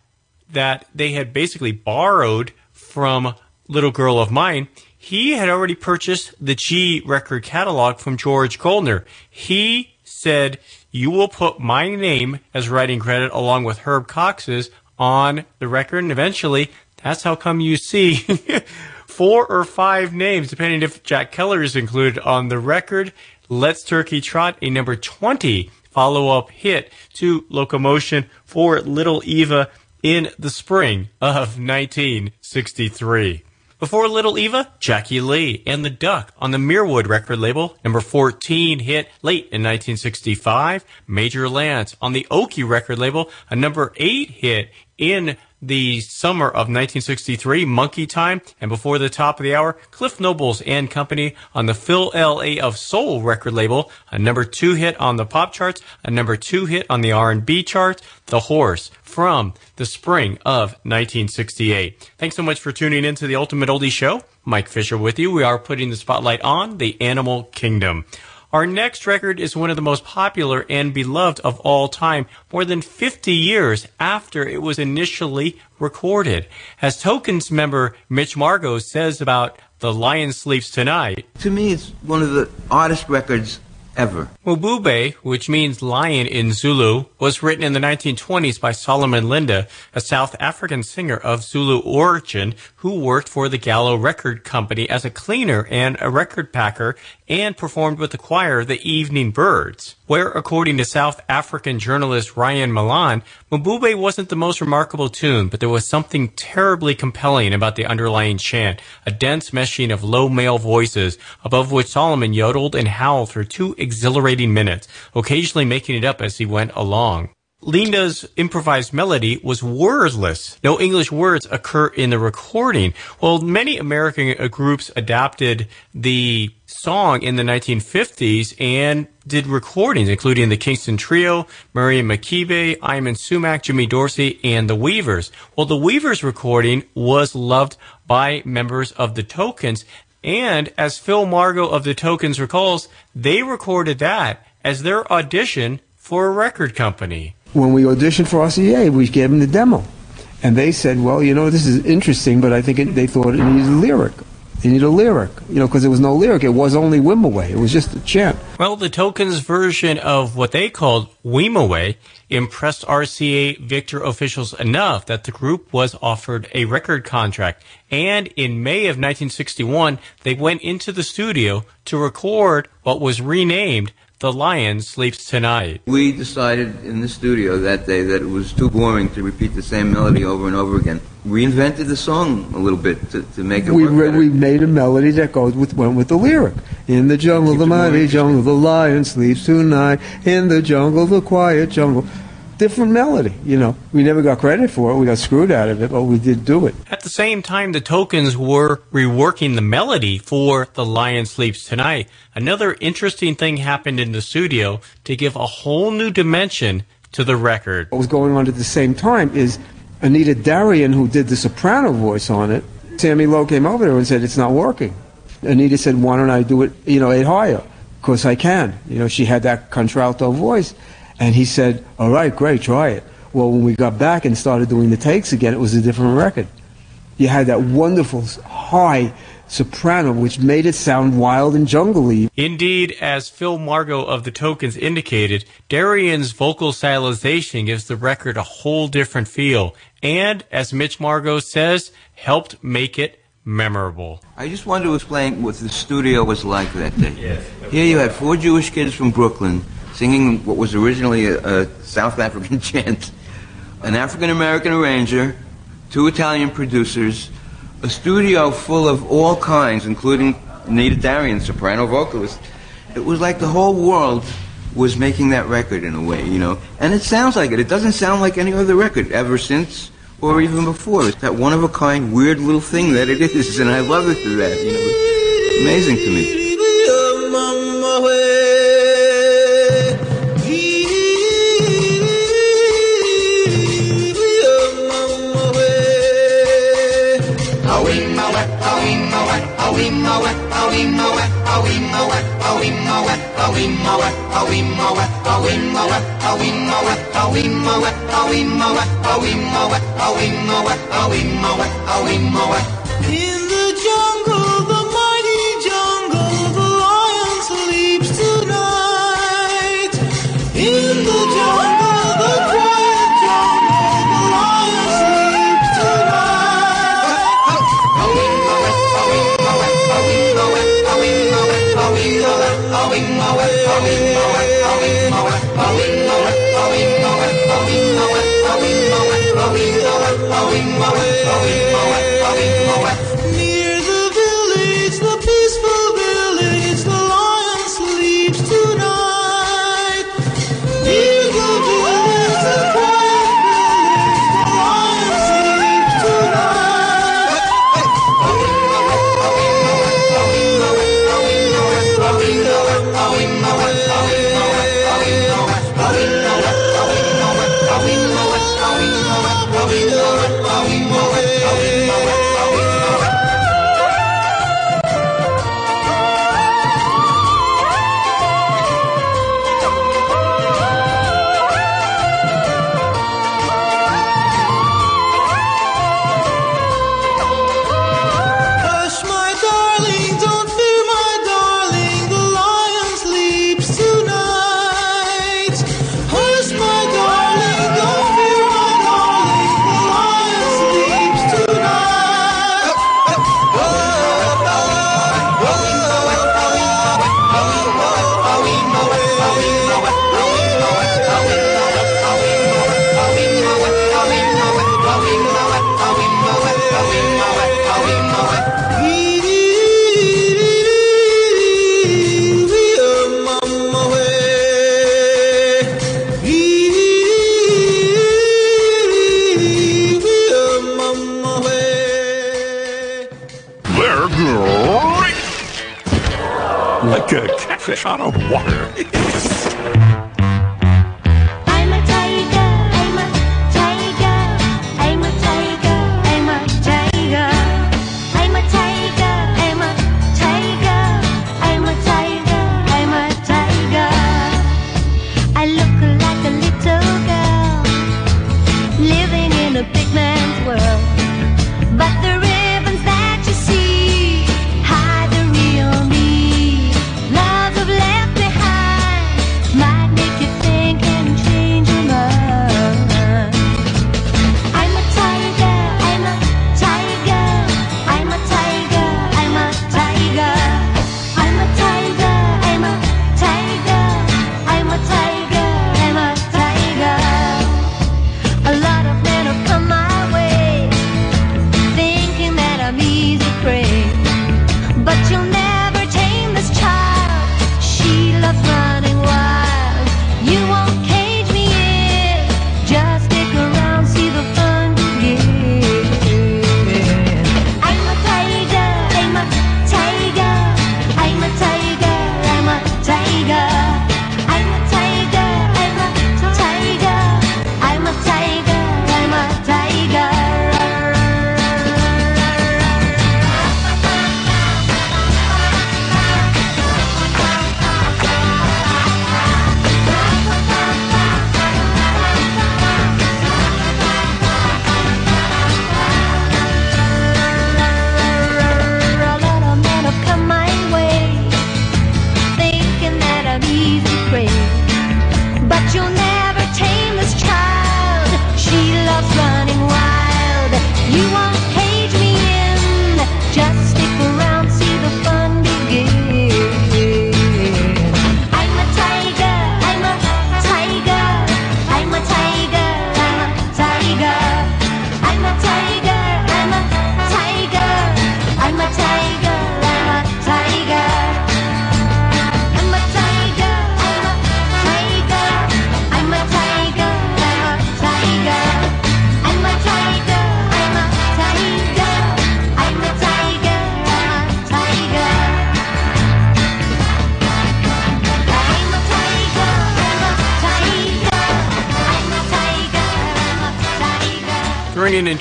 that they had basically borrowed from Little Girl of Mine, he had already purchased the Gee record catalog from George Goldner. He said, You will put my name as writing credit along with Herb Cox's on the record, and eventually that's how come you see four or five names, depending if Jack Keller is included on the record. Let's Turkey Trot, a number 20 follow up hit to Locomotion for Little Eva in the spring of 1963. Before Little Eva, Jackie Lee and the Duck on the Mirwood record label, number 14 hit late in 1965. Major Lance on the Okeh record label, a number 8 hit in the summer of 1963, Monkey Time, and before the top of the hour, Cliff Nobles and Company on the Phil L.A. of Soul record label, a number two hit on the pop charts, a number two hit on the R&B charts, The Horse from the spring of 1968. Thanks so much for tuning in to the Ultimate Oldie Show. Mike Fisher with you. We are putting the spotlight on the animal kingdom. Our next record is one of the most popular and beloved of all time, more than 50 years after it was initially recorded. As Tokens member Mitch Margo says about The Lion Sleeps Tonight, To me, it's one of the oddest records ever. Mbube, which means lion in Zulu, was written in the 1920s by Solomon Linda, a South African singer of Zulu origin who worked for the Gallo Record Company as a cleaner and a record packer and performed with the choir The Evening Birds, where, according to South African journalist Rian Malan, Mbube wasn't the most remarkable tune, but there was something terribly compelling about the underlying chant, a dense meshing of low male voices, above which Solomon yodeled and howled for two exhilarating minutes, occasionally making it up as he went along. Linda's improvised melody was wordless. No English words occur in the recording. Well, many American uh, groups adapted the song in the 1950s and did recordings, including the Kingston Trio, Miriam Makeba, Yma Sumac, Jimmy Dorsey, and the Weavers. Well, the Weavers recording was loved by members of the Tokens, and as Phil Margo of the Tokens recalls, they recorded that as their audition for a record company. when we auditioned for RCA, we gave them the demo. And they said, well, you know, this is interesting, but I think it, they thought it needed a lyric. It need a lyric, you know, because there was no lyric. It was only Wimoweh. It was just a chant. Well, the Tokens version of what they called Wimoweh impressed RCA Victor officials enough that the group was offered a record contract. And in May of 1961, they went into the studio to record what was renamed The Lion Sleeps Tonight. We decided in the studio that day that it was too boring to repeat the same melody over and over again. We invented the song a little bit to, to make it We, work re- we made a melody that goes with went with the lyric. In the jungle, the mighty jungle, the lion sleeps tonight. In the jungle, the quiet jungle. Different melody, you know. We never got credit for it. We got screwed out of it, but we did do it. At the same time, the Tokens were reworking the melody for The Lion Sleeps Tonight. Another interesting thing happened in the studio to give a whole new dimension to the record. What was going on at the same time is Anita Darian, who did the soprano voice on it, Sammy Lowe came over there and said, it's not working. Anita said, why don't I do it, you know, eight higher? Because I can. You know, she had that contralto voice. And he said, all right, great, try it. Well, when we got back and started doing the takes again, it was a different record. You had that wonderful high soprano, which made it sound wild and jungly. Indeed, as Phil Margo of the Tokens indicated, Darian's vocal stylization gives the record a whole different feel, and as Mitch Margo says, helped make it memorable. I just wanted to explain what the studio was like that day. Yes, Here you had four Jewish kids from Brooklyn singing what was originally a, a South African chant, an African American arranger, two Italian producers, a studio full of all kinds, including Nita Darian, soprano vocalist. It was like the whole world was making that record in a way, you know. And it sounds like it. It doesn't sound like any other record ever since or even before. It's that one of a kind, weird little thing that it is, and I love it for that, you know. It's amazing to me. In the jungle, the mighty jungle, the lion sleeps tonight. In the jungle, Away. Out of water.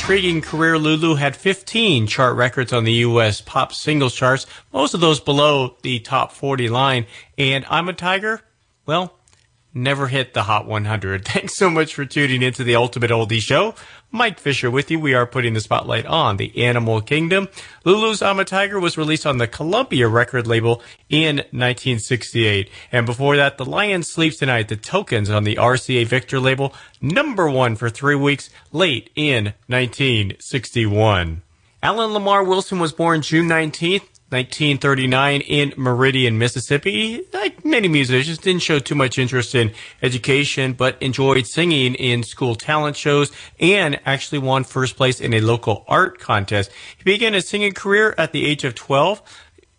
Intriguing career, Lulu had 15 chart records on the U.S. pop singles charts, most of those below the top 40 line. And I'm a Tiger? Well, never hit the Hot 100. Thanks so much for tuning into the Ultimate Oldie Show. Mike Fisher with you. We are putting the spotlight on the Animal Kingdom. Lulu's I'm a Tiger was released on the Columbia record label in 1968. And before that, The Lion Sleeps Tonight, The Tokens on the RCA Victor label, number one for three weeks late in 1961. Alan Lamar Wilson was born June 19th, 1939 in Meridian, Mississippi. Like many musicians, didn't show too much interest in education, but enjoyed singing in school talent shows and actually won first place in a local art contest. He began his singing career at the age of 12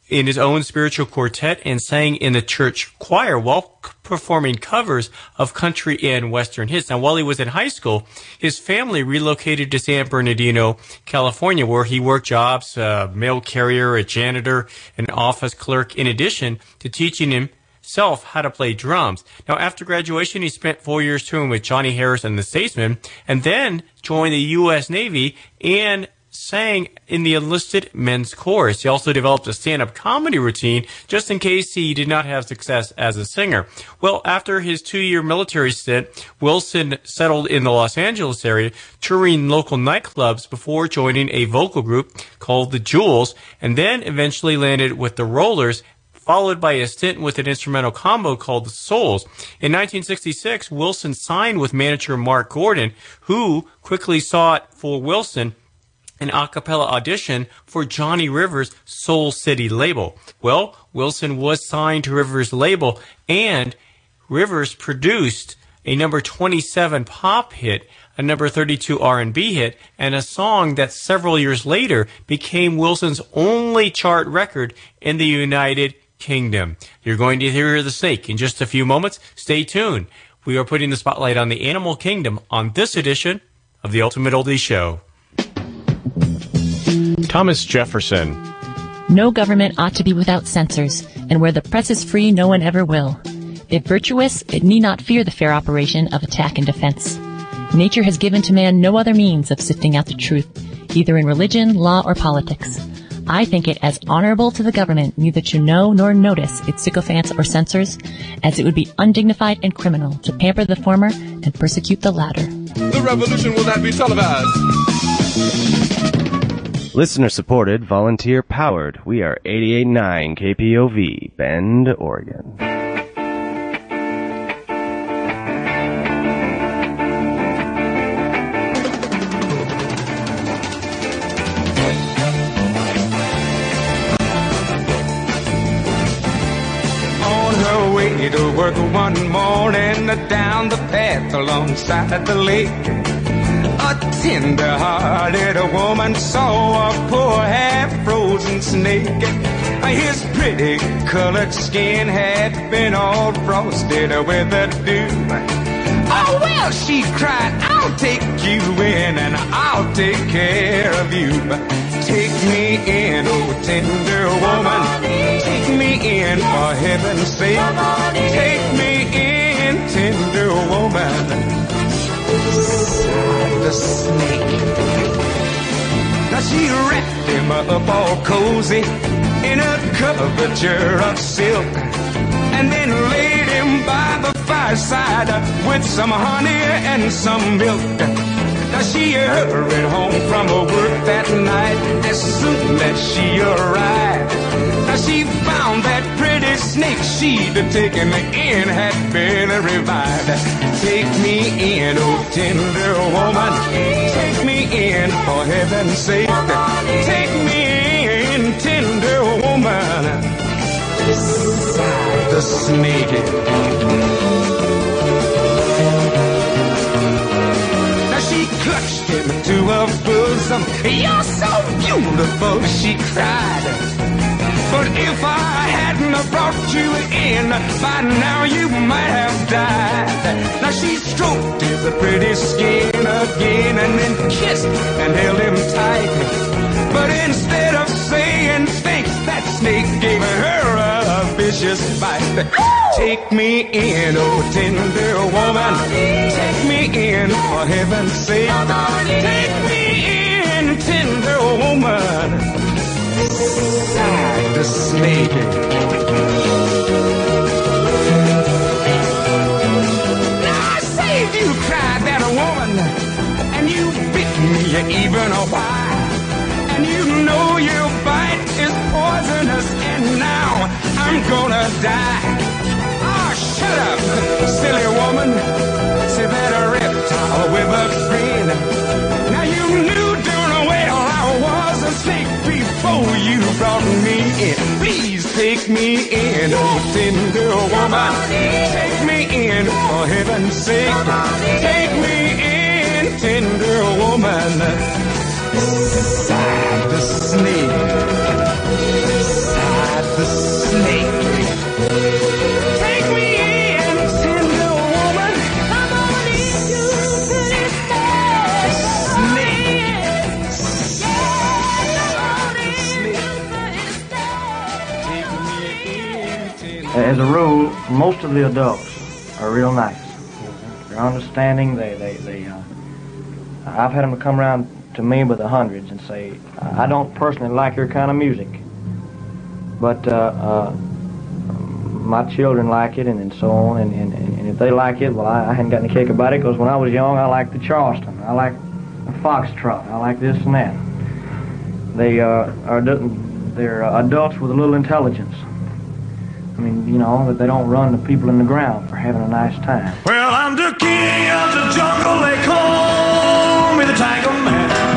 in his own spiritual quartet and sang in the church choir while performing covers of country and western hits. Now, while he was in high school, his family relocated to San Bernardino, California, where he worked jobs, uh, mail carrier, a janitor, an office clerk, in addition to teaching himself how to play drums. Now, after graduation, he spent four years touring with Johnny Harris and the Statesmen, and then joined the U.S. Navy and sang in the enlisted men's chorus. He also developed a stand-up comedy routine just in case he did not have success as a singer. Well, after his two-year military stint, Wilson settled in the Los Angeles area, touring local nightclubs before joining a vocal group called the Jewels, and then eventually landed with the Rollers followed by a stint with an instrumental combo called the Souls. In 1966, Wilson signed with manager Marc Gordon, who quickly sought for Wilson an a cappella audition for Johnny Rivers' Soul City label. Well, Wilson was signed to Rivers' label and Rivers produced a number 27 pop hit, a number 32 R&B hit, and a song that several years later became Wilson's only chart record in the United Kingdom. You're going to hear the snake in just a few moments. Stay tuned. We are putting the spotlight on the Animal Kingdom on this edition of the Ultimate Oldie Show. Thomas Jefferson. No government ought to be without censors, and where the press is free, no one ever will. If virtuous, it need not fear the fair operation of attack and defense. Nature has given to man no other means of sifting out the truth, either in religion, law, or politics. I think it as honorable to the government neither to know nor notice its sycophants or censors, as it would be undignified and criminal to pamper the former and persecute the latter. The revolution will not be televised. Listener supported, volunteer powered. We are 889 KPOV, Bend, Oregon. To work one morning, down the path alongside the lake, a tender-hearted woman saw a poor half-frozen snake. His pretty colored skin had been all frosted with the dew. Oh well, she cried, I'll take you in and I'll take care of you. Take me in, oh tender woman. Take me in for heaven's sake. Take me in, tender woman. The snake. Now she wrapped him up all cozy in a coverture of silk and then laid him by the fireside with some honey and some milk. Now she hurried home from her work that night as soon as she arrived. Now she found that snake she'd taken in had been revived. Take me in, oh tender woman. Take me in for heaven's sake. Take me in, tender woman. Sighed the snake. Now she clutched him to her bosom. You're so beautiful, she cried. But if I hadn't brought you in, by now you might have died. Now she stroked his pretty skin again and then kissed and held him tight. But instead of saying thanks, that snake gave her a vicious bite. Take me in, oh tender woman. Take me in, for heaven's sake. Take me in, tender woman. The snake. I saved you, cried that woman, and you bit me even a while. And you know your bite is poisonous, and now I'm gonna die. Ah, shut up, silly woman. In. Please take me in, oh tender woman. Take me in, for heaven's sake. Take me in, tender woman. Sighed the snake. As a rule, most of the adults are real nice. They're understanding. They, they, they. Uh, I've had them come around to me by the hundreds and say, "I don't personally like your kind of music, but uh, uh, my children like it, and, and so on. And, and, and if they like it, well, I, I hadn't got any kick about it because when I was young, I liked the Charleston. I liked the Foxtrot. I like this and that. They uh, are they're adults with a little intelligence. I mean, you know, that they don't run the people in the ground for having a nice time. Well, I'm the king of the jungle. They call me the Tiger Man.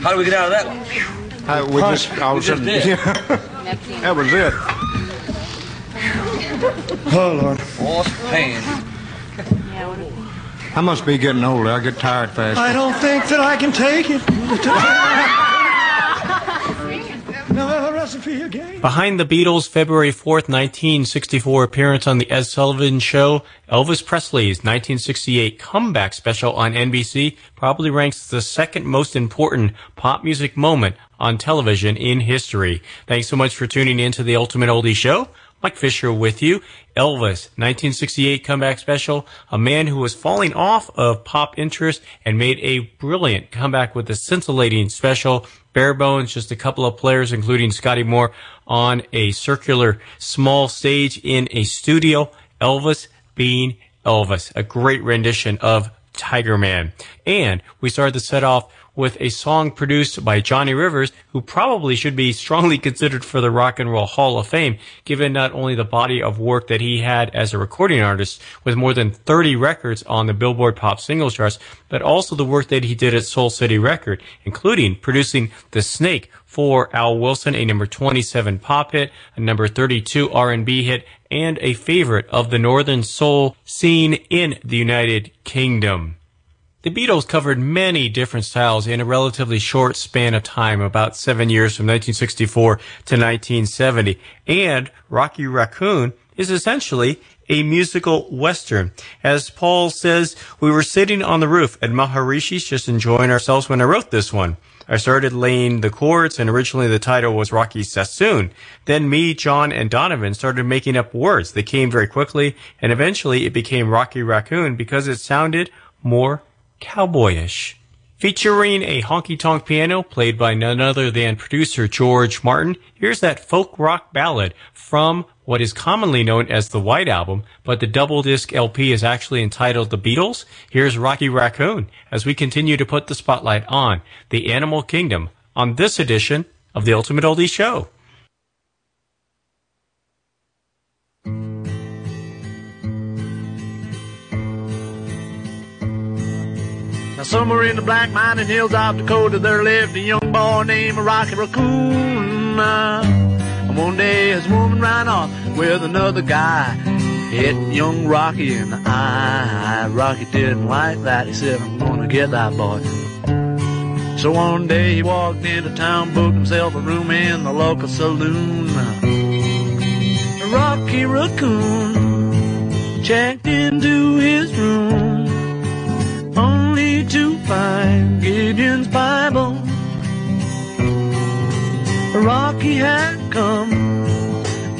How do we get out of that one? I, we just, I We was just did. that was it. Oh Lord, What's pain? I must be getting older. I get tired fast. I don't think that I can take it. Recipe again. Behind the Beatles' February 4th, 1964 appearance on The Ed Sullivan Show, Elvis Presley's 1968 comeback special on NBC probably ranks the second most important pop music moment on television in history. Thanks so much for tuning in to the Ultimate Oldie Show. Mike Fisher with you. Elvis, 1968 comeback special. A man who was falling off of pop interest and made a brilliant comeback with a scintillating special. Bare bones, just a couple of players, including Scotty Moore, on a circular small stage in a studio. Elvis being Elvis. A great rendition of Tiger Man. And we started the set off with a song produced by Johnny Rivers, who probably should be strongly considered for the Rock and Roll Hall of Fame, given not only the body of work that he had as a recording artist with more than 30 records on the Billboard Pop Singles charts, but also the work that he did at Soul City Record, including producing The Snake for Al Wilson, a number 27 pop hit, a number 32 R&B hit, and a favorite of the Northern Soul scene in the United Kingdom. The Beatles covered many different styles in a relatively short span of time, about seven years from 1964 to 1970. And Rocky Raccoon is essentially a musical western. As Paul says, we were sitting on the roof at Maharishi's just enjoying ourselves when I wrote this one. I started laying the chords and originally the title was Rocky Sassoon. Then me, John, and Donovan started making up words. They came very quickly and eventually it became Rocky Raccoon because it sounded more cowboyish. Featuring a honky tonk piano played by none other than producer George Martin, here's that folk rock ballad from what is commonly known as the White Album, but the double disc LP is actually entitled The Beatles. Here's Rocky Raccoon as we continue to put the spotlight on the animal kingdom on this edition of the Ultimate Oldie Show. Somewhere in the black mining hills of Dakota there lived a young boy named Rocky Raccoon. And one day his woman ran off with another guy. Hit young Rocky in the eye. Rocky didn't like that. He said, I'm gonna get that boy. So one day he walked into town, booked himself a room in the local saloon. Rocky Raccoon checked into his room to find Gideon's Bible. Rocky had come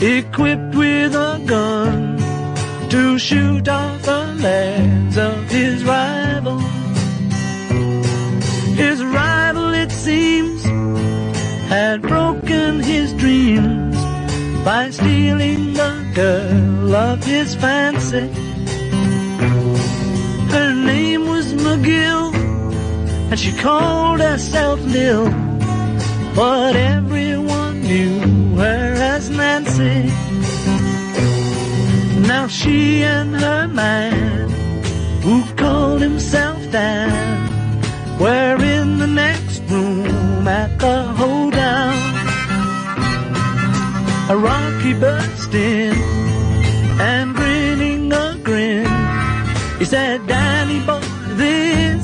equipped with a gun to shoot off the legs of his rival. His rival, it seems, had broken his dreams by stealing the girl of his fancy. McGill, and she called herself Lil, but everyone knew her as Nancy. Now she and her man, who called himself Dan, were in the next room at the hoedown. A Rocky burst in and grinning a grin. He said, Danny boy,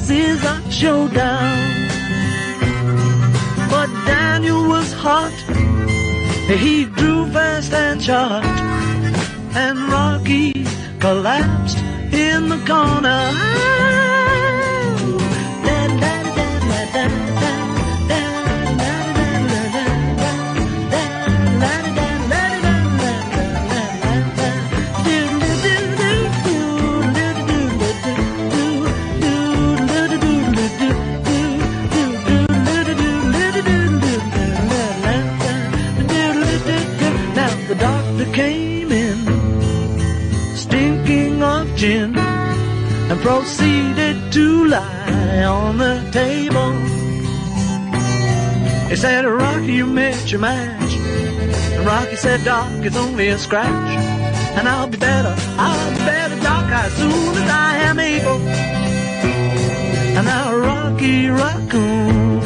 this is a showdown. But Daniel was hot. He drew fast and shot. And Rocky collapsed in the corner. Proceeded to lie on the table. He said, Rocky, you missed your match. And Rocky said, Doc, it's only a scratch. And I'll be better, I'll be better, Doc, as soon as I am able. And now Rocky Raccoon,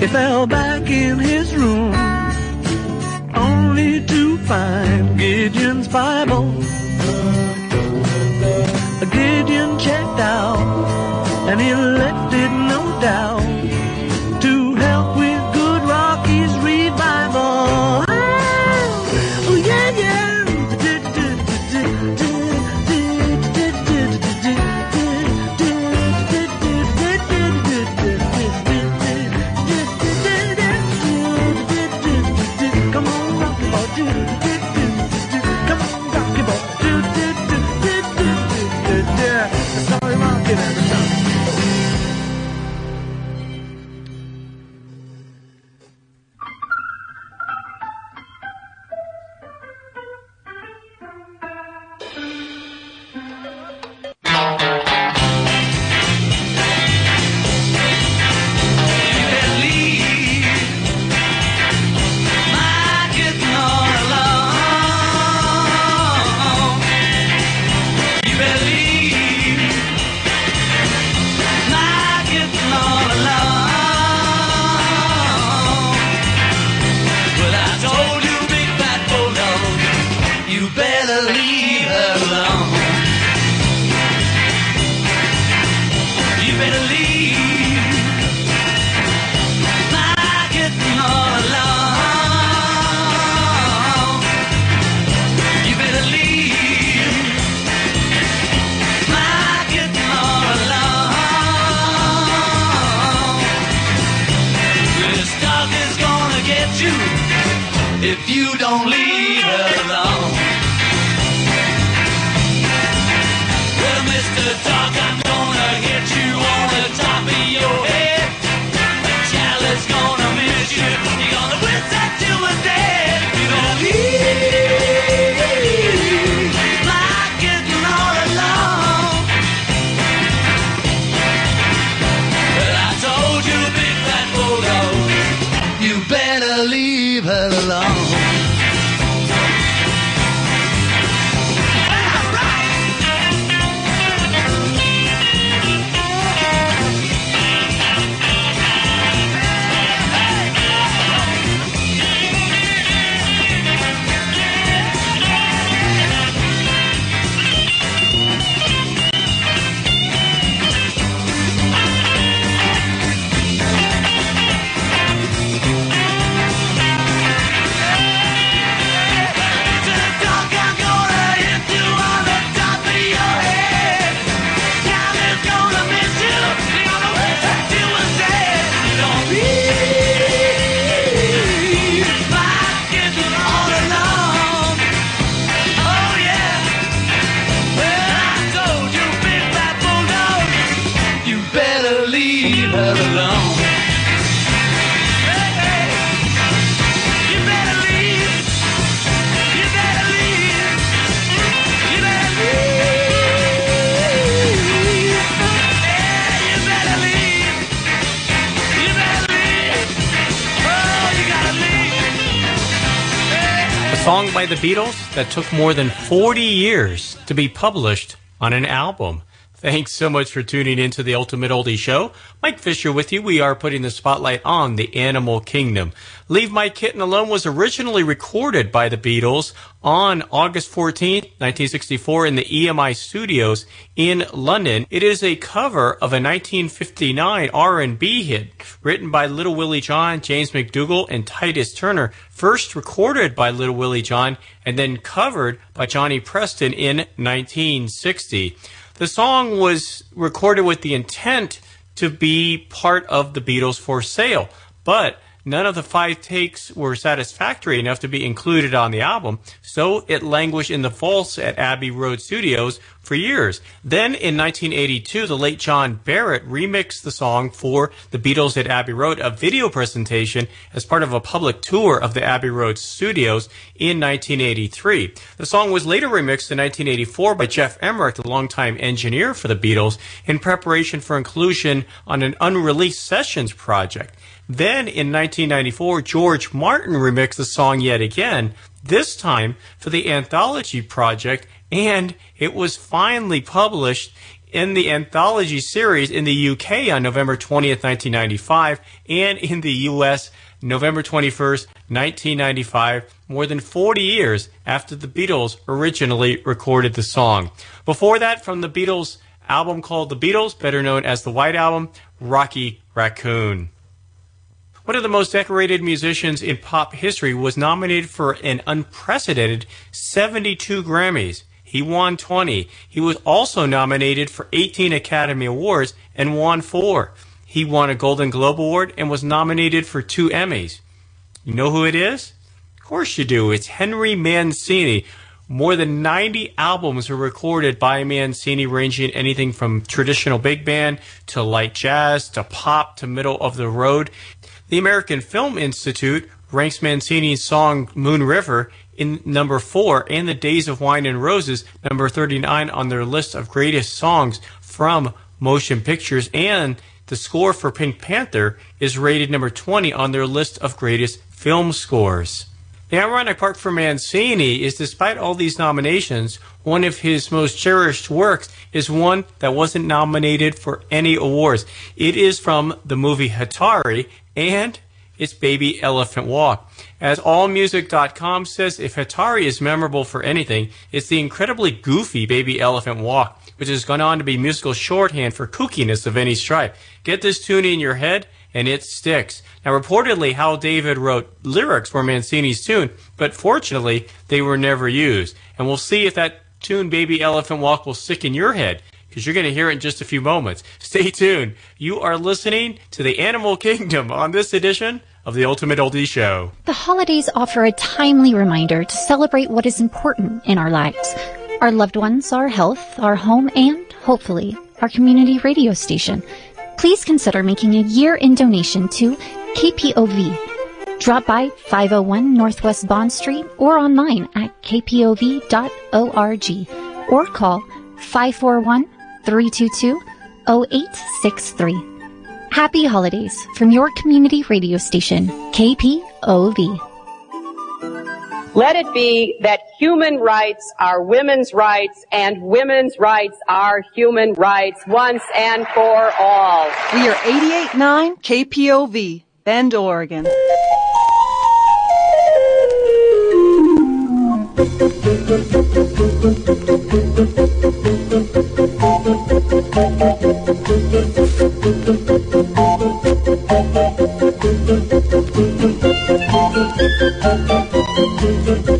he fell back in his room, only to find Gideon's Bible. Checked out, and he left it no doubt Beatles that took more than 40 years to be published on an album. Thanks so much for tuning in to the Ultimate Oldie Show. Mike Fisher with you. We are putting the spotlight on the animal kingdom. Leave My Kitten Alone was originally recorded by the Beatles on August 14th, 1964 in the EMI studios in London. It is a cover of a 1959 R&B hit written by Little Willie John, James McDougall, and Titus Turner, first recorded by Little Willie John and then covered by Johnny Preston in 1960. The song was recorded with the intent to be part of the Beatles for sale, but none of the five takes were satisfactory enough to be included on the album, so it languished in the vaults at Abbey Road Studios for years. Then in 1982, the late John Barrett remixed the song for the Beatles at Abbey Road, a video presentation as part of a public tour of the Abbey Road Studios in 1983. The song was later remixed in 1984 by Geoff Emerick, the longtime engineer for the Beatles, in preparation for inclusion on an unreleased sessions project. Then in 1994, George Martin remixed the song yet again, this time for the Anthology Project, and it was finally published in the anthology series in the UK on November 20th, 1995, and in the US November 21st, 1995, more than 40 years after the Beatles originally recorded the song. Before that, from the Beatles album called The Beatles, better known as the White Album, Rocky Raccoon. One of the most decorated musicians in pop history was nominated for an unprecedented 72 Grammys. He won 20. He was also nominated for 18 Academy Awards and won four. He won a Golden Globe Award and was nominated for two Emmys. You know who it is? Of course you do. It's Henry Mancini. More than 90 albums were recorded by Mancini, ranging anything from traditional big band to light jazz to pop to middle of the road. The American Film Institute ranks Mancini's song Moon River in number four and The Days of Wine and Roses number 39 on their list of greatest songs from motion pictures and the score for Pink Panther is rated number 20 on their list of greatest film scores. The ironic part for Mancini is despite all these nominations, one of his most cherished works is one that wasn't nominated for any awards. It is from the movie Hatari, and It's Baby Elephant Walk. As AllMusic.com says, if Hatari is memorable for anything, it's the incredibly goofy Baby Elephant Walk, which has gone on to be musical shorthand for kookiness of any stripe. Get this tune in your head, and it sticks. Now, reportedly, Hal David wrote lyrics for Mancini's tune, but fortunately, they were never used. And we'll see if that tune, Baby Elephant Walk, will stick in your head, because you're going to hear it in just a few moments. Stay tuned. You are listening to the Animal Kingdom on this edition of the Ultimate Oldie Show. The holidays offer a timely reminder to celebrate what is important in our lives our loved ones, our health, our home, and, hopefully, our community radio station. Please consider making a year in donation to KPOV. Drop by 501 Northwest Bond Street or online at kpov.org or call 541 322 0863. Happy holidays from your community radio station, KPOV. Let it be that human rights are women's rights and women's rights are human rights once and for all. We are 88.9 KPOV, Bend, Oregon. you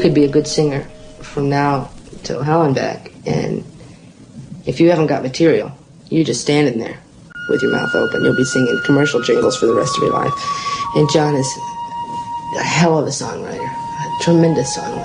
could be a good singer from now till hell and back. And if you haven't got material, you're just standing there with your mouth open. You'll be singing commercial jingles for the rest of your life. And John is a hell of a songwriter, a tremendous songwriter.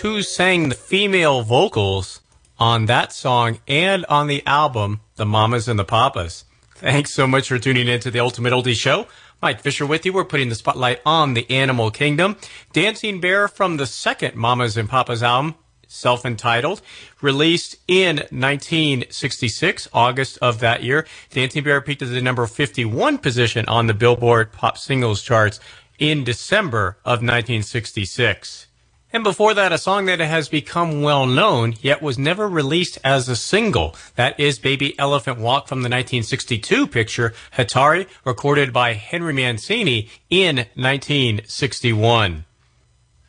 Who sang the female vocals on that song and on the album, The Mamas and the Papas? Thanks so much for tuning in to the Ultimate Oldie Show. Mike Fisher with you. We're putting the spotlight on the animal kingdom. Dancing Bear from the second Mamas and Papas album, self-entitled, released in 1966, August of that year. Dancing Bear peaked at the number 51 position on the Billboard Pop Singles charts in December of 1966. And before that, a song that has become well known, yet was never released as a single. That is Baby Elephant Walk from the 1962 picture Hatari, recorded by Henry Mancini in 1961.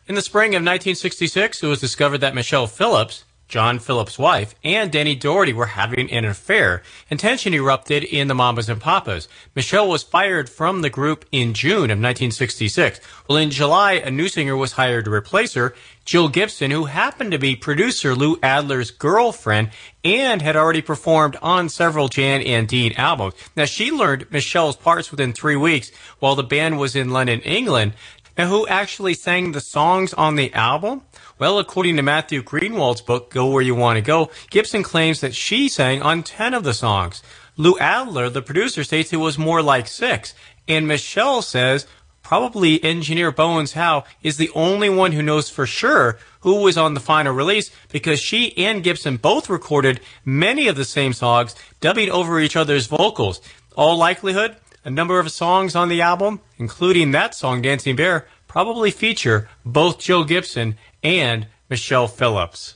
In the spring of 1966, it was discovered that Michelle Phillips, John Phillips' wife, and Denny Doherty were having an affair, and tension erupted in the Mamas and Papas. Michelle was fired from the group in June of 1966. Well, in July, a new singer was hired to replace her, Jill Gibson, who happened to be producer Lou Adler's girlfriend and had already performed on several Jan and Dean albums. Now, she learned Michelle's parts within three weeks while the band was in London, England. Now, who actually sang the songs on the album? Well, according to Matthew Greenwald's book, Go Where You Want to Go, Gibson claims that she sang on 10 of the songs. Lou Adler, the producer, states it was more like six. And Michelle says probably engineer Bones Howe is the only one who knows for sure who was on the final release because she and Gibson both recorded many of the same songs, dubbing over each other's vocals. All likelihood, a number of songs on the album, including that song, Dancing Bear, probably feature both Joe Gibson and Michelle Phillips.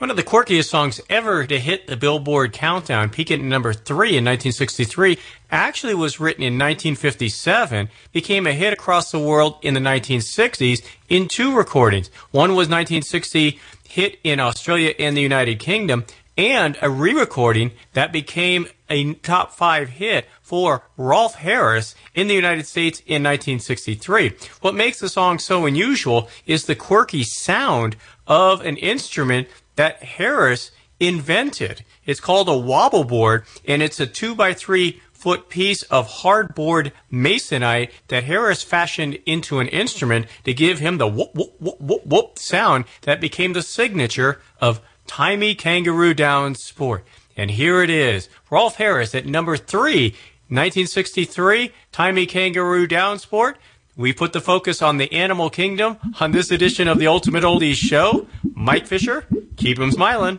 One of the quirkiest songs ever to hit the Billboard countdown, peaking at number three in 1963, actually was written in 1957, became a hit across the world in the 1960s in two recordings. One was 1960 hit in Australia and the United Kingdom, and a re-recording that became a top five hit for Rolf Harris in the United States in 1963. What makes the song so unusual is the quirky sound of an instrument that Harris invented. It's called a wobble board, and it's a two by three foot piece of hardboard masonite that Harris fashioned into an instrument to give him the whoop, whoop, whoop, whoop, whoop sound that became the signature of Tie Me Kangaroo Down Sport. And here it is. Rolf Harris at number three, 1963, Tie Me Kangaroo Down Sport. We put the focus on the animal kingdom on this edition of the Ultimate Oldies Show. Mike Fisher, keep 'em smiling.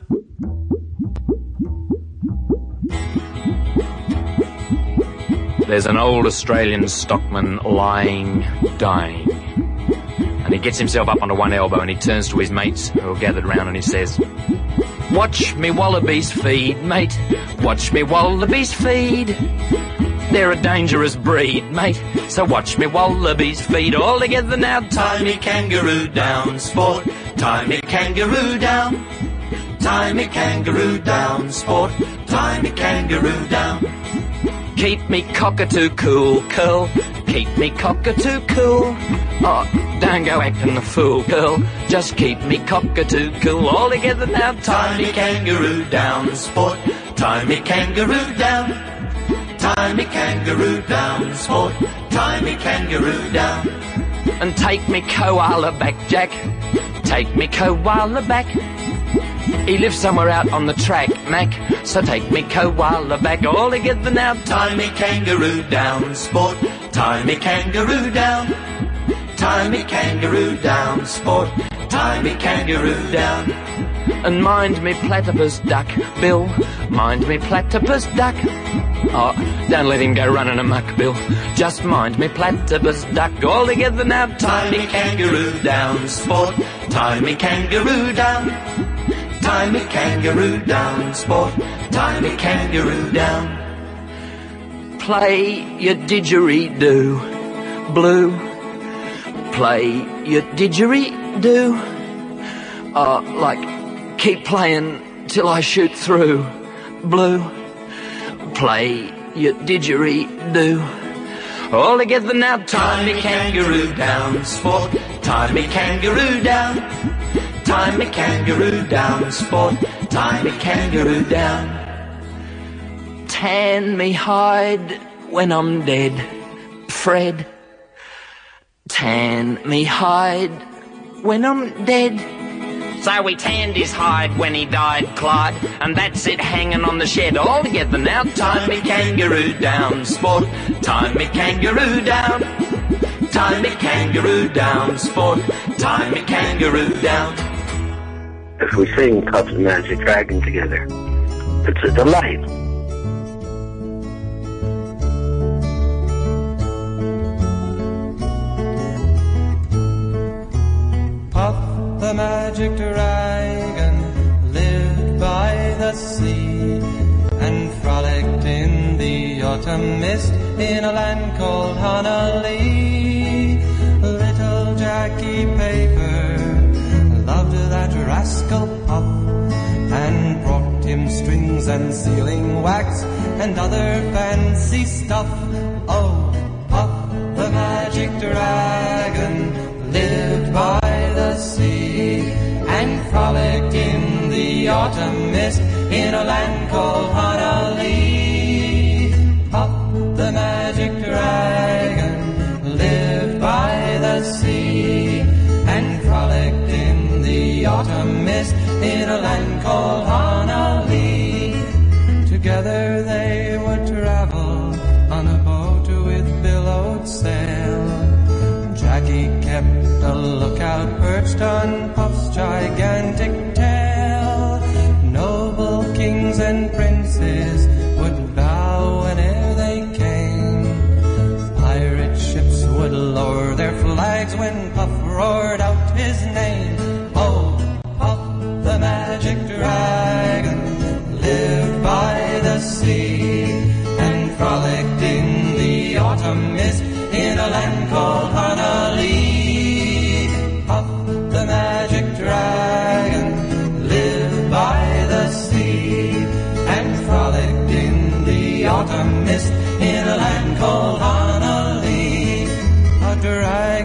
There's an old Australian stockman lying, dying. And he gets himself up onto one elbow and he turns to his mates who are gathered round and he says, Watch me wallabies feed, mate. Watch me wallabies feed. They're a dangerous breed, mate. So watch me wallabies feed all together now. Tie me kangaroo down, sport. Tie me kangaroo down. Tie me kangaroo down, sport. Tie me kangaroo down. Keep me cockatoo cool, curl. Keep me cockatoo cool. Oh, don't go acting the fool, girl. Just keep me cockatoo cool. All together now. Tie me kangaroo down, sport. Tie me kangaroo down. Tie me kangaroo down, sport. Tie me kangaroo down. And take me koala back, Jack. Take me koala back. He lives somewhere out on the track, Mac. So take me koala back all together now. Tie me kangaroo down, sport. Tie me kangaroo down. Tie me kangaroo down, sport. Tie me kangaroo down. And mind me platypus duck, Bill. Mind me platypus duck. Oh, don't let him go running amok, Bill. Just mind me platypus duck all together now. Tie me kangaroo down, sport. Tie me kangaroo down. Me kangaroo down, sport. Me kangaroo down. Play your didgeridoo, blue. Play your didgeridoo. Uh, like, keep playing till I shoot through, blue. Play your didgeridoo. All together now, me kangaroo down, sport. Me kangaroo down. Tie me kangaroo down, sport. Tie me kangaroo down. Tan me hide when I'm dead, Fred. Tan me hide when I'm dead. So we tanned his hide when he died, Clyde, and that's it hanging on the shed all together now. Tie me kangaroo down, sport. Tie me kangaroo down. Tie me kangaroo down, sport. Tie me kangaroo down. As we sing the Magic Dragon together, it's a delight. Puff the magic dragon lived by the sea and frolicked in the autumn mist in a land called Honah Lee. Little Jackie Paper rascal Puff and brought him strings and sealing wax and other fancy stuff. Oh, Puff the magic dragon lived by the sea and frolicked in the autumn mist in a land called Honah Lee. Puff the magic dragon the autumn mist in a land called Honah Lee. Together they would travel on a boat with billowed sail. Jackie kept a lookout perched on Puff's gigantic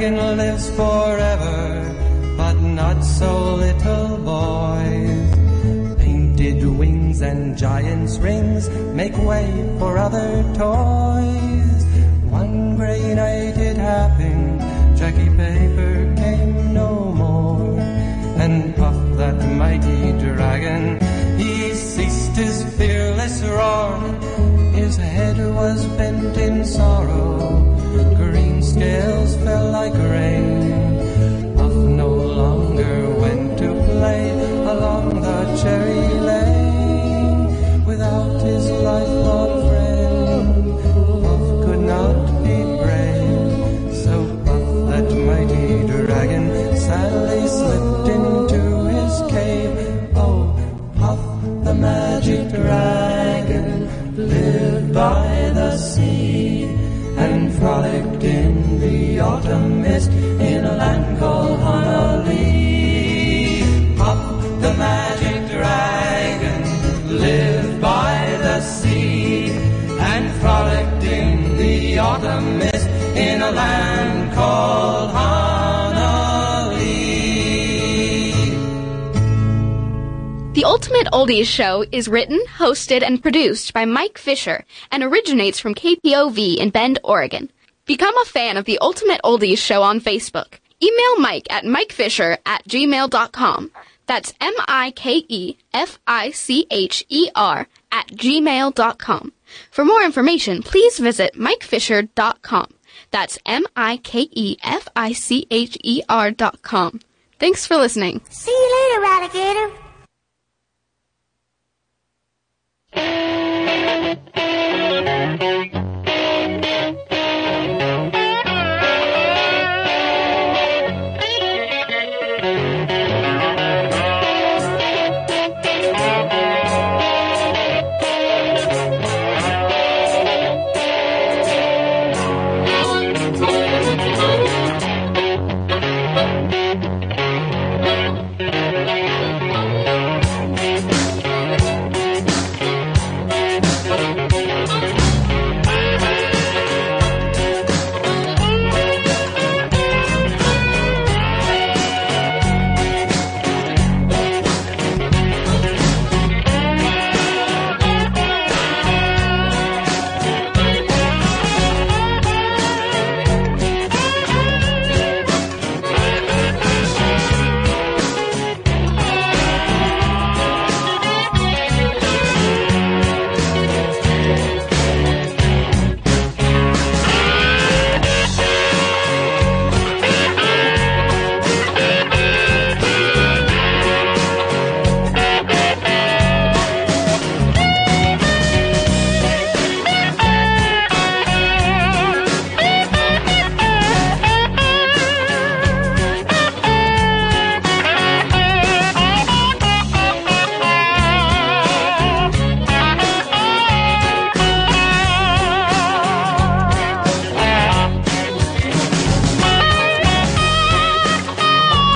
dragon lives forever, but not so little boys. Painted wings and giant's rings make way for other toys. One gray night it happened, Jackie Paper came no more. And Puff, that mighty dragon, he ceased his fearless roar. His head was bent in sorrow, scales fell like rain. Ultimate Oldies Show is written, hosted, and produced by Mike Fisher and originates from KPOV in Bend, Oregon. Become a fan of The Ultimate Oldies Show on Facebook. Email Mike at mikefisher at gmail.com. That's M-I-K-E-F-I-C-H-E-R at gmail.com. For more information, please visit mikefisher.com. That's M-I-K-E-F-I-C-H-E-R dot com. Thanks for listening. See you later, alligator. Thank you.